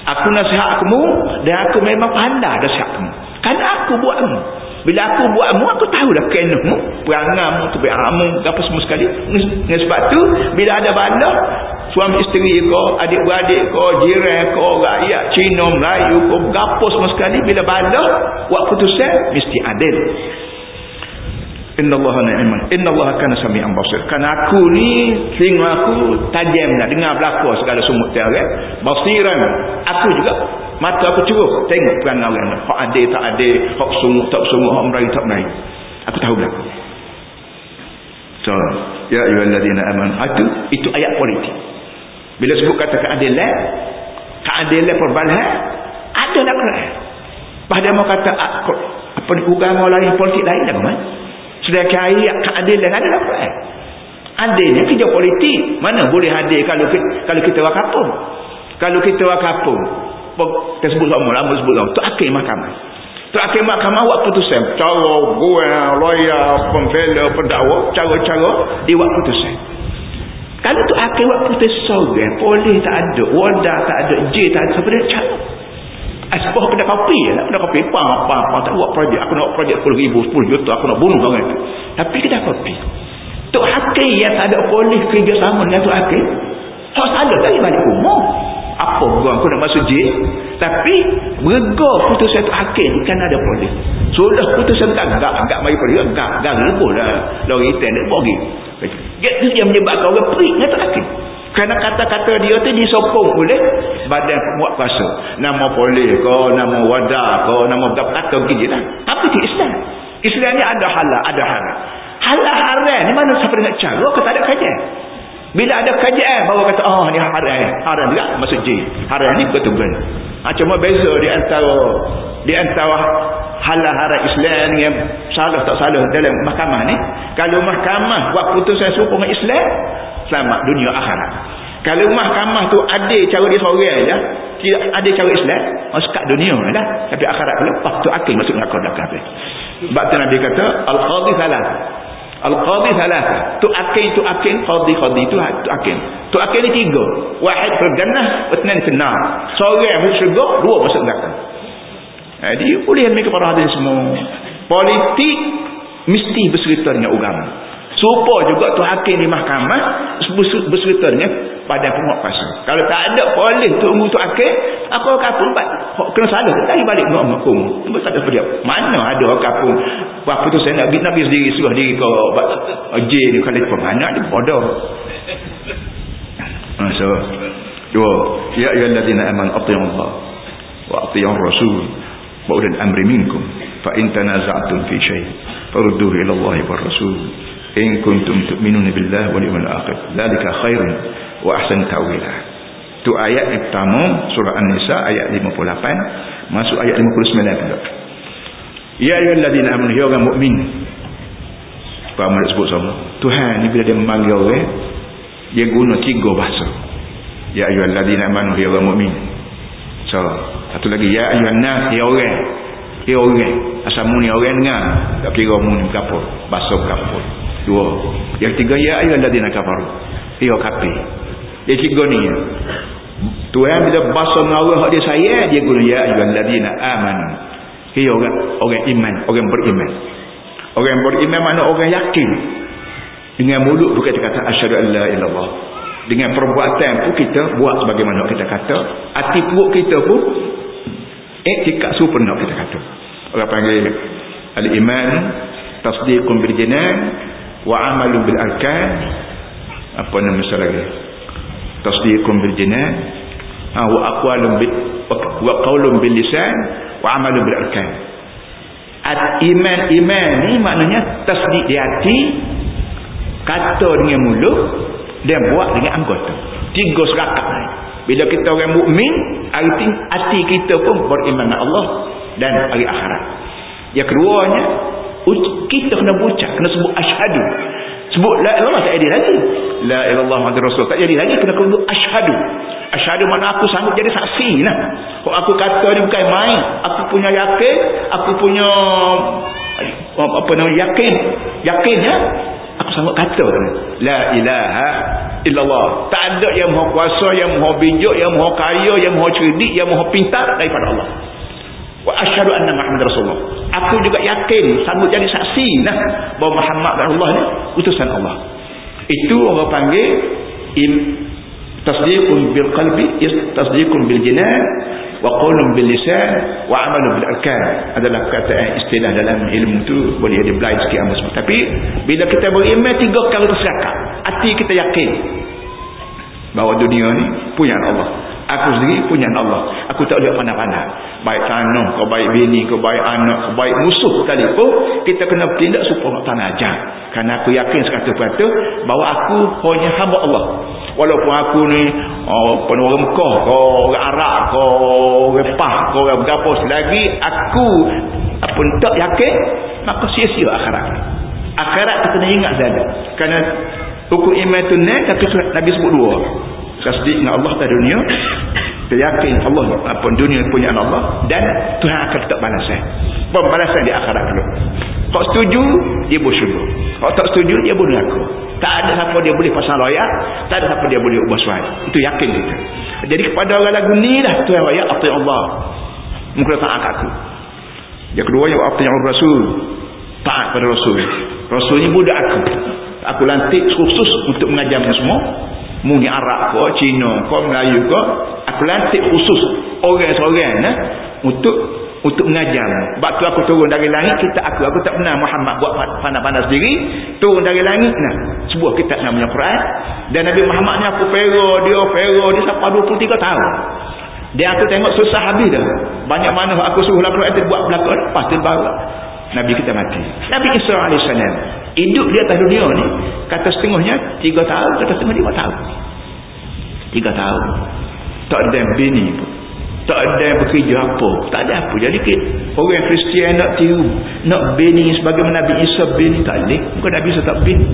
Aku nasihat kamu dan aku memang pandai nasihat kamu. Kan aku buat kamu. Bila aku buat mu, aku tahu dah kenahmu, perangamu, kebiamu, apa semua sekali. Dengan sebab tu, bila ada bala, suami isteri kau, adik-beradik kau, jiran kau, rakyat, Cina, Melayu kau, apa semua sekali, bila bala, buat putusan, mesti adil. Inna Allah ni'man. Inna Allah akan sami'an basir. Kan aku ni, telinga aku tajam nak dengar belakang segala sumut tiara. Basiran. Aku juga mata aku cukup tengok perangai orang. Hak adil tak adil, hak sungguh tak sungguh, hak meraih tak meraih. Aku tahu belakang. So, ya ayyuhallazina amanu. Itu itu ayat politik. Bila sebut kata keadilan, keadilan perbalahan, ada dalam Quran. Padahal mau kata apa ni agama lain politik lain dah kan? Sedangkan ayat keadilan ada dalam Quran. Adilnya kerja politik. Mana boleh adil kalau kita, kalau kita. Kalau kita orang kampung. Kita sebut sama lama sebut sama. Itu akhir mahkamah. Itu akhir mahkamah buat putusan. Cara gue, lawyer, pembela, pendakwa. Cara-cara dia buat putusan. Kalau tu akhir buat putusan. Polis tak ada. Wadah tak ada. J tak ada. Sebenarnya cara. Asbah kena kopi lah. Kena kopi. Apa, apa, apa. Tak buat projek. Aku nak buat projek 10 ribu, 10 juta. Aku nak bunuh orang itu. Tapi kena kopi. Tok Hakim yang tak ada polis kerja sama dengan Tok Hakim. Tak salah tak balik umur. Apa gua aku nak masuk jil. Tapi berga putusan Tok Hakim kan ada polis. Sudah putusan tak agak agak mari polis agak agak lebih lah. Lori ten dia pergi. Itu yang menyebabkan orang perik Tok Hakim. Kerana kata-kata dia tu disokong oleh badan pemuat kuasa. Nama polis ke, nama wadah ke, nama kata begini lah. Tapi di Islam. Islam ni ada halal, ada haram. Halal haram ni mana siapa dengan cara ke tak ada kajian. Bila ada kajian baru kata oh ni haram. Haram juga masuk jin. Haram ni betul-betul. Ha, cuma beza di antara di antara halal haram Islam yang salah tak salah dalam mahkamah ni. Kalau mahkamah buat putusan sokong Islam, selamat dunia akhirat. Kalau mahkamah tu ada cara dia seorang aja, tidak ada cara Islam, masuk kat dunia dah. Tapi akhirat lepas tu akil masuk neraka dah kafir. Sebab tu Nabi kata al-qadhi salah. Al-qadhi salah. Tu akil tu akil, qadhi qadhi. Tu tu akil. tu akhir ni tiga. Wahid berganah petnan kena seorang masuk syurga dua masuk neraka. Jadi boleh ambil kepada hadirin semua. Politik mesti berserta dengan agama. Supo juga tu hakim di mahkamah berserta dengan pada penguat pasal. Kalau tak ada boleh tu umur tu hakim, apa kapung buat? Kena salah tadi balik dengan hukum. Tunggu tak ada dia. Mana ada kapung? Apa tu saya nak Nabi sendiri suruh diri kau J ni kali pun mana ada bodoh. Ha, so, dua. Ya ayyuhallazina amanu atti'u Allah wa atti'u Rasul wa ulil amri minkum fa in tanaza'tum fi syai' farudduhu ila Allah wa Rasul in kuntum tu'minuna billahi wal yawmil akhir dzalika khairun wa ahsan ta'wila tu ayat yang pertama surah an-nisa ayat 58 masuk ayat 59 pula ya ayyuhalladzina amanu ya orang mukmin. Apa amat sebut sama? Tuhan ni bila dia memanggil orang dia guna tiga bahasa. Ya ayyuhalladzina amanu ya orang mukmin. So satu lagi ya ayyuhannas ya orang. Ya orang. Asal mu ni orang dengar tak kira mu ni berapa bahasa berapa. Dua. Yang tiga ya ayyuhallazina kafaru. Ya kafir. Yang tiga ni. Tuhan bila bahasa Allah dia saya dia guna ya ayyuhallazina amanu. Ia orang orang iman, orang beriman. Orang beriman mana orang yakin. Dengan mulut tu kita kata asyhadu an la ilallah. Dengan perbuatan pun kita buat sebagaimana kita kata, hati perut kita pun etika sempurna kita kata. Orang panggil al-iman tasdiqun bil jinan wa amalu bil arkan apa nama misalnya lagi tasdiqun bil jinan ha, wa aqwalun bil wa qawlun bil lisan wa amalu bil arkan. At iman iman ni maknanya tasdiq di hati kata dengan mulut dan buat dengan anggota. Tiga serakat ni. Bila kita orang mukmin arti hati kita pun beriman dengan Allah dan hari akhirat. Yang keduanya kita kena ucap kena sebut asyhadu sebut la ilallah tak jadi lagi. La ilallah muhammad rasul. Tak jadi lagi kena sebut asyhadu asyhadu mana aku sanggup jadi saksi nah kalau aku kata ni bukan main. Aku punya yakin aku punya apa nama yakin. Yakinnya aku sanggup kata la ilaha illallah. Tak ada yang maha kuasa yang maha bijak yang maha kaya yang maha cerdik yang maha pintar daripada Allah wa asyhadu anna muhammad rasulullah. Aku juga yakin sanggup jadi saksi nah bahawa Muhammad Allah ni utusan Allah. Itu orang panggil tasdiqun bil qalbi tasdiqun bil jinan wa qawlun bil lisan wa amalun bil arkan. Adalah kata istilah dalam ilmu tu boleh ada blind sikit amat tapi bila kita beriman tiga kali tersekat hati kita yakin bahawa dunia ni punya Allah aku sendiri punya Allah. Aku tak boleh pandang-pandang. Baik tanah kau baik bini kau baik anak kau baik musuh sekalipun kita kena bertindak supaya nak tanah ajar. Kerana aku yakin sekata kata bahawa aku hanya hamba Allah. Walaupun aku ni oh, penuh orang Mekah orang Arab orang Pah kau orang berapa selagi aku apa tak yakin maka sia-sia akhirat. Akhirat tak kena ingat saja. Kerana hukum iman tu ni Nabi sebut dua. Tasdik dengan Allah pada dunia kita yakin Allah apa dunia punya Allah dan Tuhan akan tetap balasan pembalasan di akhirat dulu. Kalau setuju dia bersyukur kalau tak setuju dia boleh aku tak ada siapa dia boleh pasang layak tak ada siapa dia boleh ubah suai itu yakin kita. Jadi kepada orang lagu ni lah Tuhan apa yang Allah mungkin taat aku. Yang kedua yang yang Rasul taat pada Rasul. Rasul ni budak aku. Aku lantik khusus untuk mengajar semua mungkin Arab ke Cina ke Melayu ke aku lantik khusus orang seorang nah, untuk untuk mengajar. Sebab tu aku turun dari langit kita aku aku tak pernah Muhammad buat pandang-pandang sendiri. Turun dari langit nah sebuah kitab namanya Quran. Dan Nabi Muhammad ni aku fero dia fero dia sampai 23 tahun. Dia aku tengok susah habis dah. Banyak mana aku suruh lakukan itu buat belakang pasti baru Nabi kita mati. Nabi Isa AS hidup di atas dunia ni kata setengahnya tiga tahun kata setengah lima tahun. Tiga tahun. Tak ada bini pun. Tak ada yang bekerja apa. Tak ada apa. Jadi orang Kristian nak tiru nak bini sebagaimana Nabi Isa bini tak boleh bukan Nabi Isa tak bini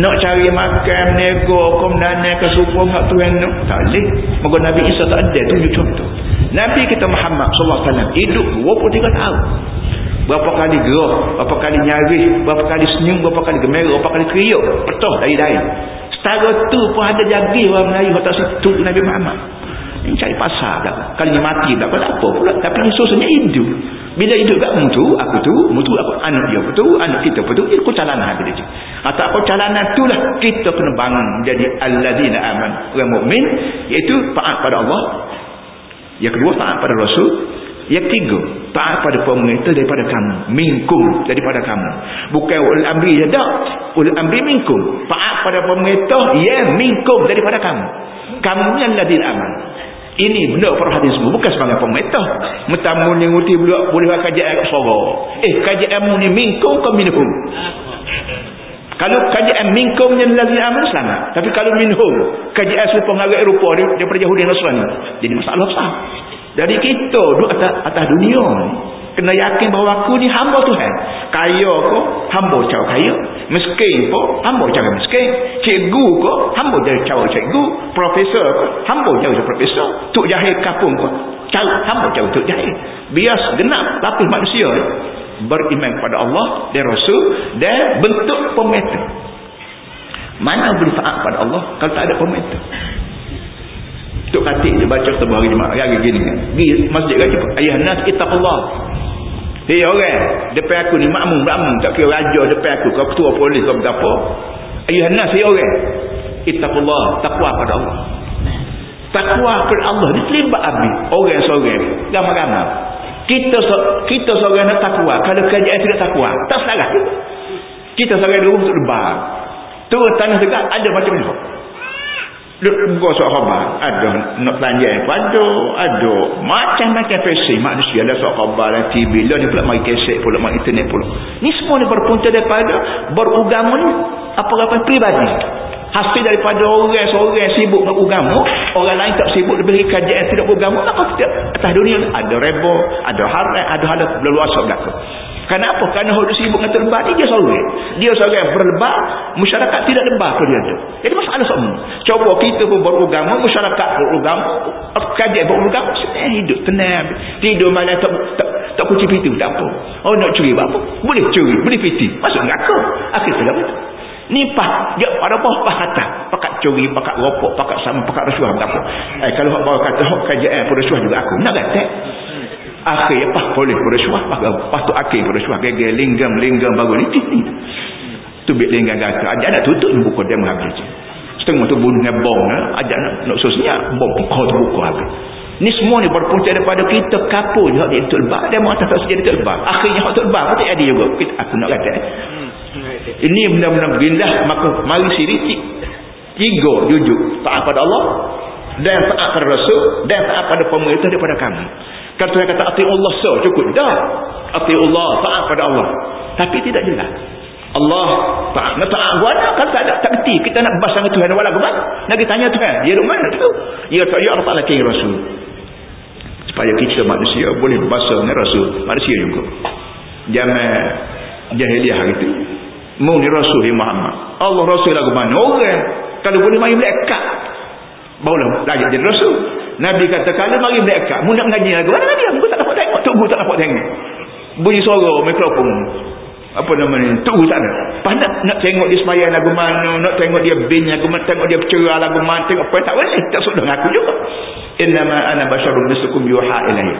nak cari makan nego komdana ke supung hak Tuhan nak tak boleh maka Nabi Isa tak ada. Tunjuk contoh. Nabi kita Muhammad SAW hidup 23 tahun berapa kali gerah berapa kali nyari berapa kali senyum berapa kali gemerah berapa kali kriuk petah dari lain. Setara tu pun ada jagi orang Melayu tak situ Nabi Muhammad. Ini cari pasal tak kali dia mati tak apa apa pula. Tapi susahnya hidup. Bila hidup kat mutu aku tu mutu aku anak dia tu anak kita tu ikut calanan habis dia atau apa tu lah kita kena bangun jadi alladzina aman orang mukmin iaitu taat pada Allah. Yang kedua taat pada Rasul yang ketiga taat pada pemerintah daripada kamu. Minkum daripada kamu. Bukan ul amri je tak. Ul amri minkum taat pada pemerintah ya minkum daripada kamu. Kamu yang ladin aman. Ini benda perhatian semua. Bukan sebagai pemerintah. Mentamu ni nguti boleh boleh kajian suara. Eh kajian ni minkum ke minhum? Kalau kajian minkum yang ladin aman selamat. Tapi kalau minhum kajian serupa dengan Eropah daripada Yahudi Nasrani jadi masalah besar jadi kita duduk atas, atas dunia ni kena yakin bahawa aku ni hamba Tuhan. Kaya ko hamba cara kaya. Miskin ko hamba cara miskin. Cikgu ko hamba cara cikgu. Profesor ko hamba cara profesor. Tuk jahil kapung ko cara hamba cara tuk jahil. Bias genap lapis manusia eh, beriman kepada Allah dan Rasul dan bentuk pemerintah mana boleh taat kepada Allah kalau tak ada pemerintah Tok katik dia baca ketemu hari Jumaat hari gini. Pergi masjid cepat. Ayah nas Allah. Hei orang, depan aku ni makmum makmum tak kira raja depan aku, kau ketua polis kau berapa. Ayah nas hei orang. Allah, takwa pada Allah. Takwa kepada Allah ni terlibat habis. Orang seorang, ramai-ramai. Kita kita seorang nak takwa, kalau kerajaan tidak takwa, tak salah. Kita seorang dulu untuk lebar. Turun tanah tegak ada macam-macam. Buka sahabat ada nak belanja pun ada macam-macam versi manusia ada sahabat dan TV lah ni pula mari kesek pula mari internet pula. Ni semua ni berpunca daripada berugama ni. Apa-apa pribadi hasil daripada orang seorang sibuk dengan agama orang lain tak sibuk lebih kajian tidak beragama maka tidak atas dunia ada rebo ada haram ada hal berluasa belakang Kenapa? Kerana orang sibuk dengan terlebar ni dia seorang. Dia seorang berlebar, masyarakat tidak lebar ke dia. Jadi masalah semua. Coba kita pun beragama, masyarakat beragama, kajian beragama, senang hidup, tenang. Tidur malam tak, tak, tak kunci pintu, tak apa. Oh nak curi apa? Boleh curi, boleh piti. Masuk neraka. Akhir segala itu. Ni pak, dia pada bawah pak kata. Pakat curi, pakat ropok, pakat sama, pakat rasuah berapa. Eh, kalau bawa kata, kajian pun rasuah juga aku. Nak kata? Akhir apa? Boleh bersuah tu akhir bersuah gege linggam linggam baru ni tu bit linggam gata aja nak tutup ni buku dia menghabis setengah tu bunuh dengan bom aja nak nak sosial bom kau tu buku habis. Ni semua ni berpunca daripada kita kapur je dia tu lebah dia mahu tak sejadi tu lebah akhirnya tu lebah pun tak ada juga. Kita, aku nak kata ini benar-benar gindah maka mari siritik tiga jujur taat pada Allah. Dan taat pada Rasul. Dan taat pada pemerintah daripada kami kalau Tuhan kata ati Allah so cukup. Dah. Ati Allah taat pada Allah. Tapi tidak jelas. Allah taat. Nak taat buat kan tak ada tak reti. Kita nak bahas dengan Tuhan wala guna. Nak tanya Tuhan, dia di mana tu? Ya tak ya Allah Taala kira Rasul. Supaya kita manusia boleh bahasa dengan Rasul, manusia juga. Zaman jahiliah hari itu. Mau ni Rasul Muhammad. Allah Rasul lagu mana? Orang kalau boleh main melekat barulah lagi jadi rasul. Nabi kata kalau mari mereka mu nak mengaji lagu mana dia aku tak dapat tengok. Tunggu tak dapat tengok. Bunyi suara mikrofon. Apa nama ni tunggu tak ada. Pas nak, tengok dia sembahyang lagu mana nak tengok dia bin lagu mana tengok dia bercerah lagu mana tengok apa tak boleh. Tak sudah aku juga. Innama ana basyarun misukum yuha ilahi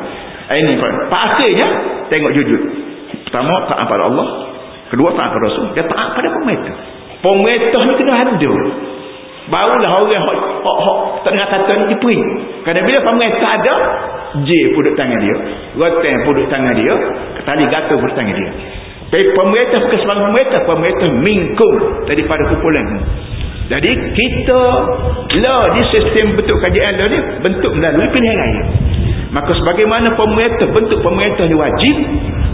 ini pak. Akhirnya tengok jujur. Pertama taat pada Allah. Kedua taat pada Rasul. Dia taat pada pemerintah. Pemerintah ni kena ada barulah orang hok hok hok tengah kata ni dipui kerana bila pemerintah ada J puduk tangan dia rotan puduk tangan dia tali gatal puduk tangan dia. Tapi pemerintah bukan sebagai pemerintah pemerintah mingkum daripada kumpulan jadi kita lah di sistem bentuk kajian lah ni bentuk melalui pilihan raya maka sebagaimana pemerintah bentuk pemerintah ni wajib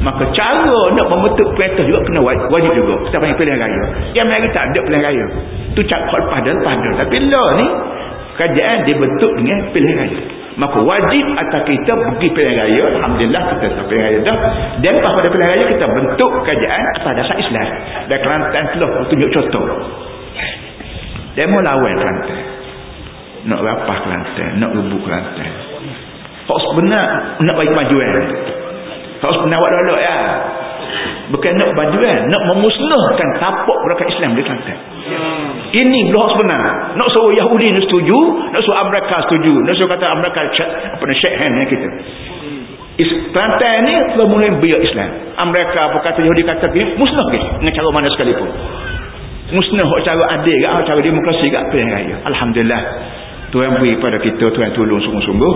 maka cara nak membentuk pemerintah juga kena wajib juga. Kita panggil pilihan raya. Yang lagi tak ada pilihan raya. Tu cakap padahal tapi lah ni kerajaan dibentuk dengan pilihan raya. Maka wajib atas kita pergi pilihan raya. Alhamdulillah kita sampai pilihan raya dah. Dan pada pilihan raya kita bentuk kerajaan atas dasar Islam. Dan Kelantan telah tunjuk contoh. Demo lawan Kelantan. Nak rapah Kelantan nak rebut Kelantan Hak sebenar nak bagi kemajuan. Hak sebenar buat dolok ya. bukan nak bajuan nak memusnahkan tapak gerakan Islam di Kelantan. Ini blok sebenar nak suruh Yahudi nak setuju nak suruh Amerika setuju nak suruh kata Amerika apa nak shake hand kita. Kelantan ni telah mulai biar Islam. Amerika apa kata Yahudi kata musnah ke dengan cara mana sekalipun. Musnah cara adil cara demokrasi ke apa yang raya. Alhamdulillah. Tuhan beri pada kita Tuhan tolong sungguh-sungguh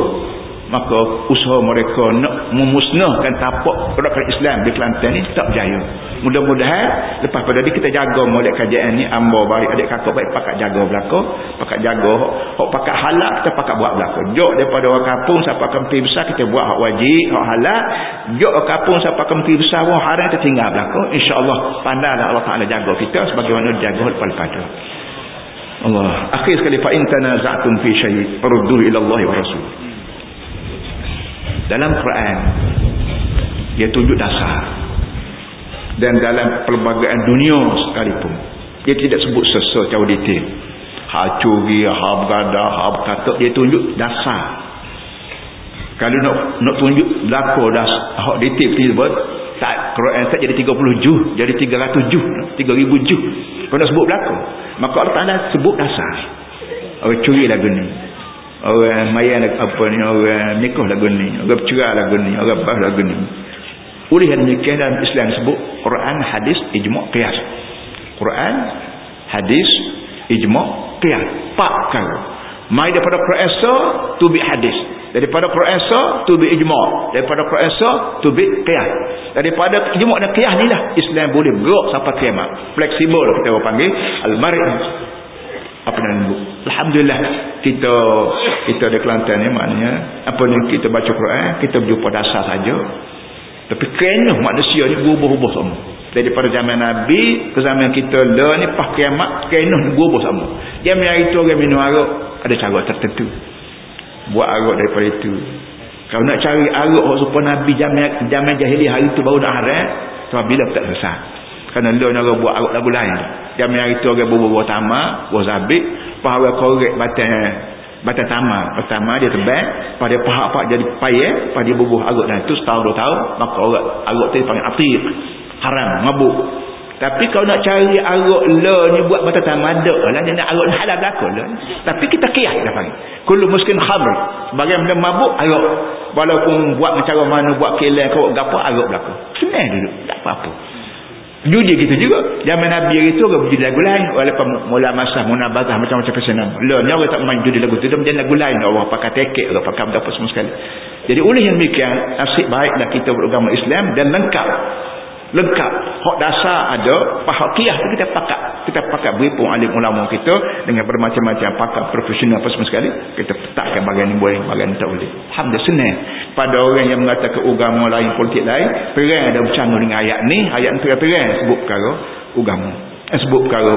maka usaha mereka nak memusnahkan tapak gerakan Islam di Kelantan ni tak berjaya. Mudah-mudahan lepas pada ni kita jaga molek kajian ni ambo balik adik kakak baik pakat jaga belakang pakat jaga hok pakat halak kita pakat buat belakang jok daripada orang kampung sampai kempi besar kita buat hak wajib hak halak. Jok orang kampung sampai kempi besar orang haram kita tinggal belakang insyaAllah pandailah Allah Ta'ala jaga kita sebagaimana jaga lepas-lepas Allah. Akhir sekali fa in tanaza'tum fi syai' farudduhu ila Allah wa rasul dalam Quran dia tunjuk dasar. Dan dalam pelbagai dunia sekalipun dia tidak sebut sesuatu detail. Ha curi ha berada ha berkata dia tunjuk dasar. Kalau nak nak tunjuk belaka dasar hak detail sebut tak Quran tak jadi 30 juh jadi 300 juh 3000 juh. Kalau nak sebut belaka maka Allah Taala sebut dasar. Orang curi lagu ni orang mayan apa ni orang nikah lagu ni orang bercerai lagu ni orang bah lagu ni. Yang demikian dalam Islam sebut Quran hadis ijma' qiyas. Quran hadis ijma' qiyas. Pak kali mai daripada Quran so tu bi hadis. Daripada Quran so tu bi ijma' daripada Quran so tu bi qiyas. Daripada ijma' dan qiyas ni lah Islam boleh bergerak sampai kiamat. Fleksibel kita panggil. Al-mari apa nama Alhamdulillah kita kita di Kelantan ni maknanya apa ni kita baca Quran kita berjumpa dasar saja. Tapi kena manusia ni berubah-ubah sama daripada zaman Nabi ke zaman kita lah ni pas kiamat kena berubah sama zaman hari tu orang minum arak ada cara tertentu. Buat arak daripada itu. Kalau nak cari arak supaya Nabi zaman, zaman jahili hari tu baru nak haram sebab bila tak selesai kerana dia nak buat arak lagu lain hari tu orang bubuh-bubuh tamak buah zabit. Pahala korek batang batang tamak pertama dia tebal. Pada pahak-pahak jadi payah pada dia bubuh arak dan itu setahun dua tahun maka arak arak tu dipanggil atik haram mabuk. Tapi kalau nak cari arak le ni buat batang tamak ada. Lah dia nak ni halal belakang lah tapi kita kias kita panggil. Kulu muskin khamr. Sebagai benda mabuk arak walaupun buat macam mana buat kilang kau gapa arak belakang senang dulu tak apa-apa Judi kita juga. Zaman Nabi itu orang berjudi lagu lain. Walaupun mula masa munabazah macam-macam pesanan. Lah, ni orang tak main judi lagu itu. Dia lagu lain. Orang pakai tekek, orang pakai apa semua sekali. Jadi oleh yang demikian, nasib baiklah kita beragama Islam dan lengkap lengkap hak dasar ada pahakiyah tu kita pakat kita pakat beripung alim ulama kita dengan bermacam-macam pakar profesional apa semua sekali kita letakkan bagian ni boleh bagian ni tak boleh Alhamdulillah senang pada orang yang mengatakan agama lain politik lain perang ada bercanggah dengan ayat ni. Ayat ni perang sebut perkara agama. Yang sebut perkara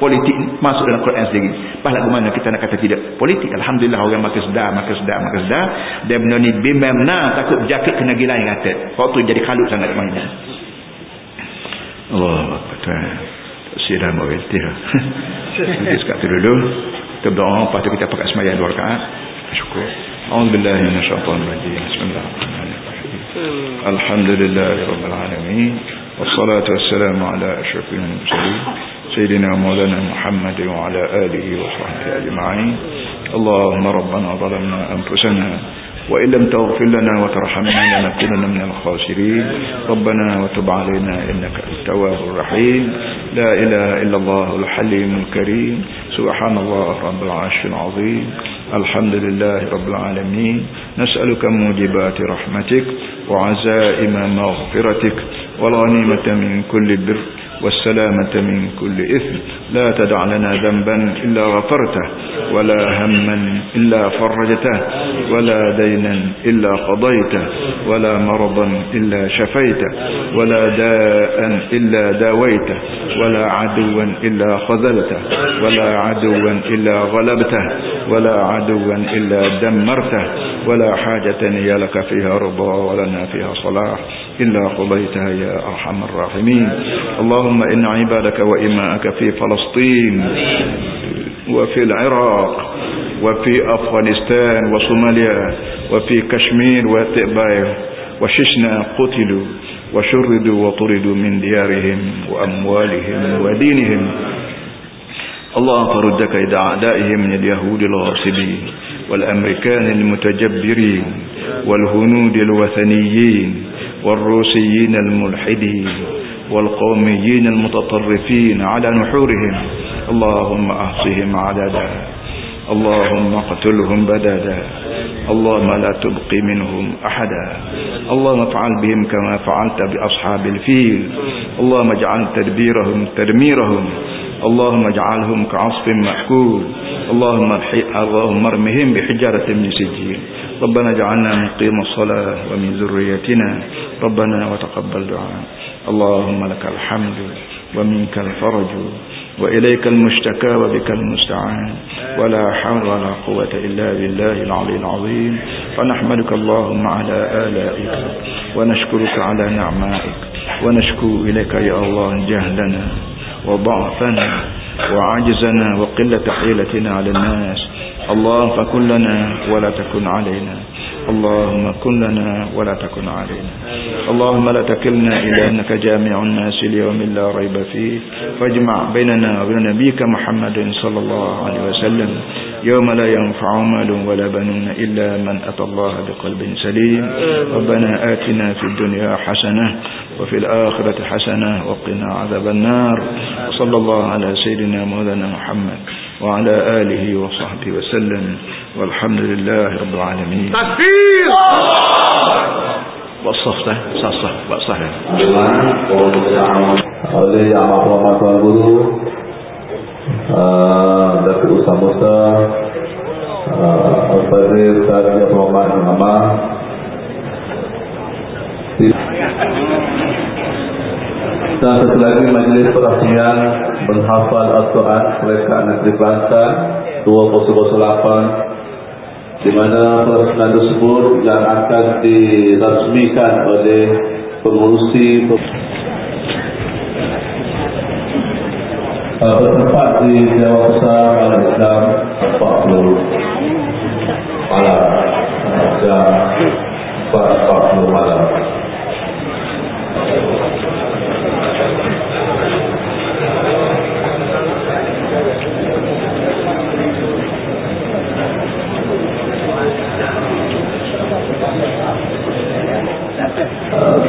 politik masuk dalam Quran sendiri. Pahala mana kita nak kata tidak politik? Alhamdulillah orang makin sedar makin sedar makin sedar. Dan benda ni bimam na takut berjakit kena gila yang kata waktu jadi kalut sangat mainnya Allah Tuhan Sirah Mawiltih Nanti sekat dulu. Lepas tu kita pakai semayang dua rakaat. Syukur أعوذ بالله من الشيطان الرجيم. بسم الله الرحمن الرحيم. الحمد لله رب العالمين والصلاة والسلام على أشرف المرسلين سيدنا مولانا محمد وعلى آله وصحبه أجمعين. اللهم ربنا ظلمنا أنفسنا وإن لم تغفر لنا وترحمنا لنكونن من الخاسرين. ربنا وتب علينا إنك التواب الرحيم. لا إله إلا الله الحليم الكريم. سبحان الله رب العرش العظيم. الحمد لله رب العالمين. نسألك موجبات رحمتك وعزائم مغفرتك والغنيمة من كل بر والسلامة من كل إثم. لا تدع لنا ذنبا إلا غفرته ولا هما إلا فرجته ولا دينا إلا قضيته ولا مرضا إلا شفيته ولا داء إلا داويته ولا عدوا إلا خذلته ولا عدوا إلا غلبته ولا عدوا إلا دمرته ولا حاجة يا لك فيها رضا ولنا فيها صلاح. إلا قضيتها يا أرحم الراحمين. اللهم إن عبادك وإماءك في فلسطين وفي العراق وفي أفغانستان وصوماليا وفي كشمير وتئباير وششنا قتلوا وشردوا وطردوا من ديارهم وأموالهم ودينهم. اللهم فرد كيد أعدائهم من اليهود الغاصبين والأمريكان المتجبرين والهنود الوثنيين والروسيين الملحدين والقوميين المتطرفين على نحورهم. اللهم أحصهم عددا. اللهم اقتلهم بددا. اللهم لا تبقي منهم أحدا. اللهم افعل بهم كما فعلت بأصحاب الفيل. اللهم اجعل تدبيرهم تدميرهم. اللهم اجعلهم كعصف مأكول. اللهم اللهم ارمهم بحجارة من سجين. ربنا اجعلنا مقيم الصلاة ومن ذريتنا. ربنا وتقبل دعاء. اللهم لك الحمد ومنك الفرج وإليك المشتكى وبك المستعان. ولا حول ولا قوة إلا بالله العلي العظيم. فنحمدك اللهم على آلائك ونشكرك على نعمائك. ونشكو إليك يا الله جهلنا وضعفنا وعجزنا وقلة حيلتنا على الناس. اللهم فكن لنا ولا تكن علينا. اللهم كن لنا ولا تكن علينا. اللهم لا تكلنا إلى أنك جامع الناس اليوم لا ريب فيه. فاجمع بيننا وبين نبيك محمد صلى الله عليه وسلم. يوم لا ينفع مال ولا بنون إلا من أتى الله بقلب سليم. ربنا آتنا في الدنيا حسنة وفي الآخرة حسنة وقنا عذاب النار. وصلى الله على سيدنا مولانا محمد. وعلى آله وصحبه وسلم والحمد لله رب العالمين. تكبير الله صح صح Thank. Dan satu lagi majlis perhatian menghafal Al-Quran mereka Negeri Kelantan 2008 di mana perhatian tersebut yang akan dirasmikan oleh pengurusi bertempat di Jawa Besar Malam Islam 40 malam. Jam 4.40 malam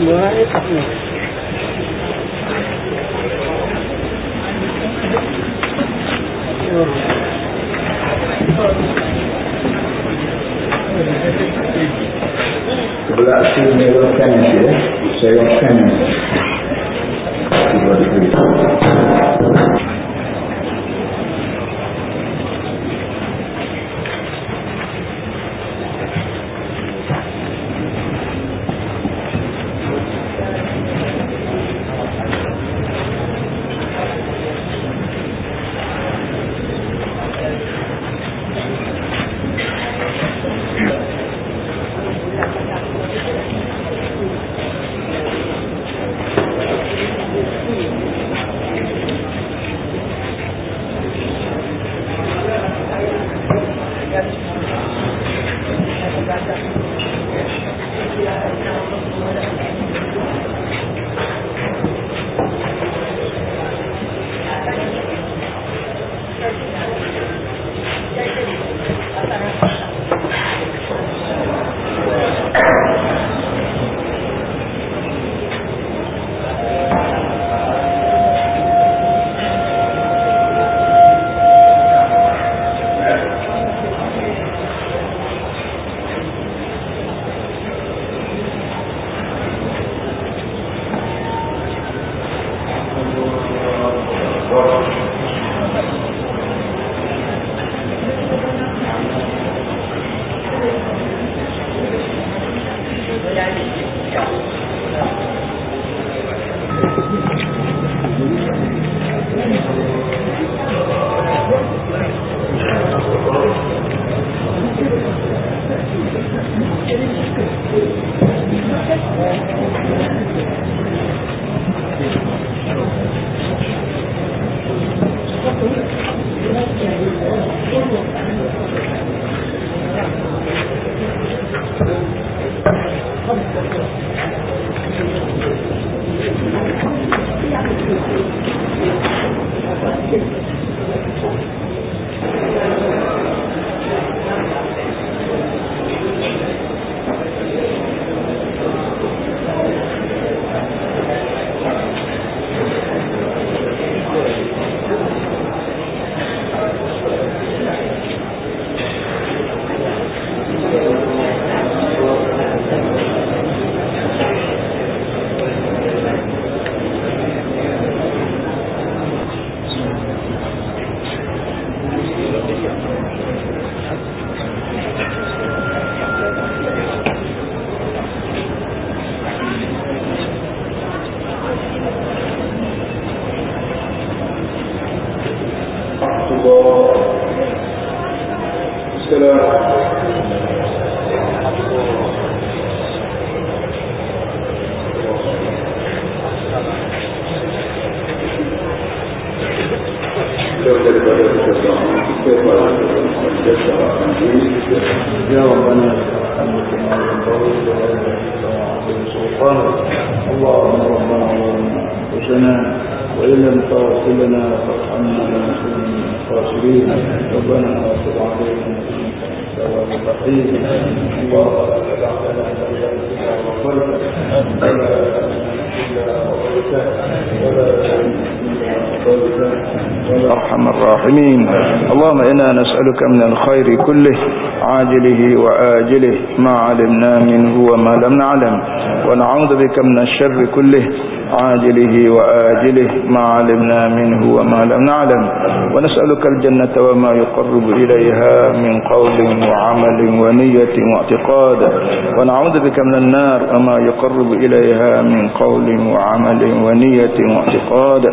mới tập này Berlaku merokan ya, serokan. نعلم. ونعوذ بك من الشر كله عاجله وآجله ما علمنا منه وما لم نعلم. ونسألك الجنة وما يقرب إليها من قول وعمل ونية واعتقاد. ونعوذ بك من النار وما يقرب إليها من قول وعمل ونية واعتقاد.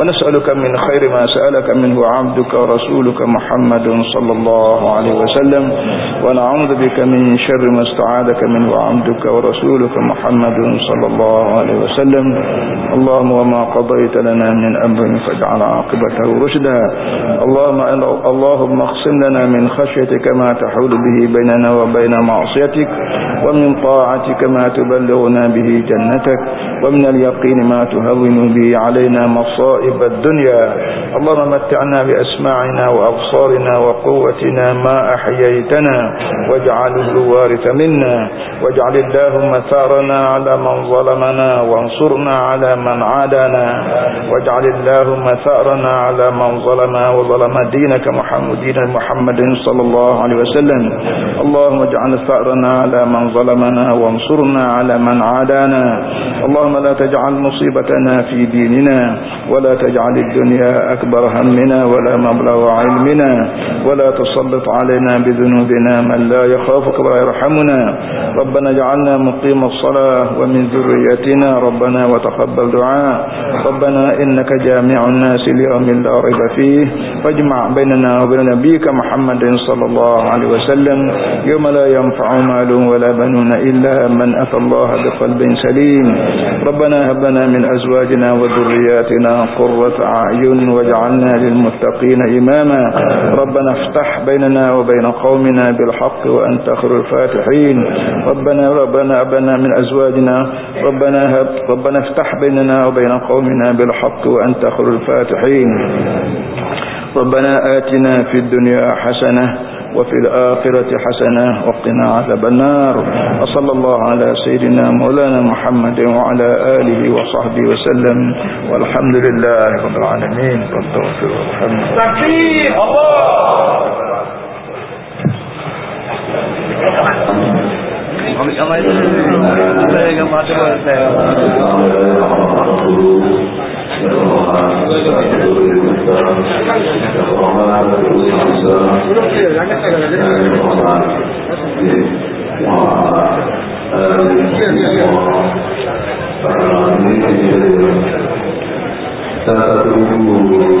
ونسألك من خير ما سألك منه عبدك ورسولك محمد صلى الله عليه وسلم ونعوذ بك من شر ما استعاذك منه عبدك ورسولك محمد صلى الله عليه وسلم. اللهم وما قضيت لنا من أمر فاجعل عاقبته رشدا. اللهم اللهم اقسم لنا من خشيتك ما تحول به بيننا وبين معصيتك ومن طاعتك ما تبلغنا به جنتك ومن اليقين ما تهون به علينا مصائب الدنيا اللهم متعنا بأسماعنا وأبصارنا وقوتنا ما أحييتنا واجعله الوارث منا واجعل اللهم ثارنا على من ظلمنا وانصرنا على من عادانا واجعل اللهم ثارنا على من ظلمنا وظلم دينك محمد محمد صلى الله عليه وسلم. اللهم اجعل ثارنا على من ظلمنا وانصرنا على من عادانا. اللهم لا تجعل مصيبتنا في ديننا ولا تجعل الدنيا أكبر همنا ولا مبلغ علمنا ولا تسلط علينا بذنوبنا من لا يخافك ولا يرحمنا. ربنا اجعلنا مقيم الصلاة ومن ذريتنا ربنا وتقبل دعاء. ربنا إنك جامع الناس ليوم لا ريب فيه. فاجمع بيننا وبين نبيك محمد صلى الله عليه وسلم. يوم لا ينفع مال ولا بنون إلا من أتى الله بقلب سليم. ربنا هب لنا من أزواجنا وذرياتنا قرة أعين واجعلنا للمتقين إماما. ربنا افتح بيننا وبين قومنا بالحق وأنت خير الفاتحين. ربنا ربنا أبنا من أزواجنا. ربنا هب ربنا افتح بيننا وبين قومنا بالحق وأنت خير الفاتحين. ربنا آتنا في الدنيا حسنة وفي الآخرة حسنة وقنا عذاب النار. وصلى الله على سيدنا مولانا محمد وعلى آله وصحبه وسلم. والحمد لله رب العالمين. اغفر وارحم تكبير الله. Salah satu buku yang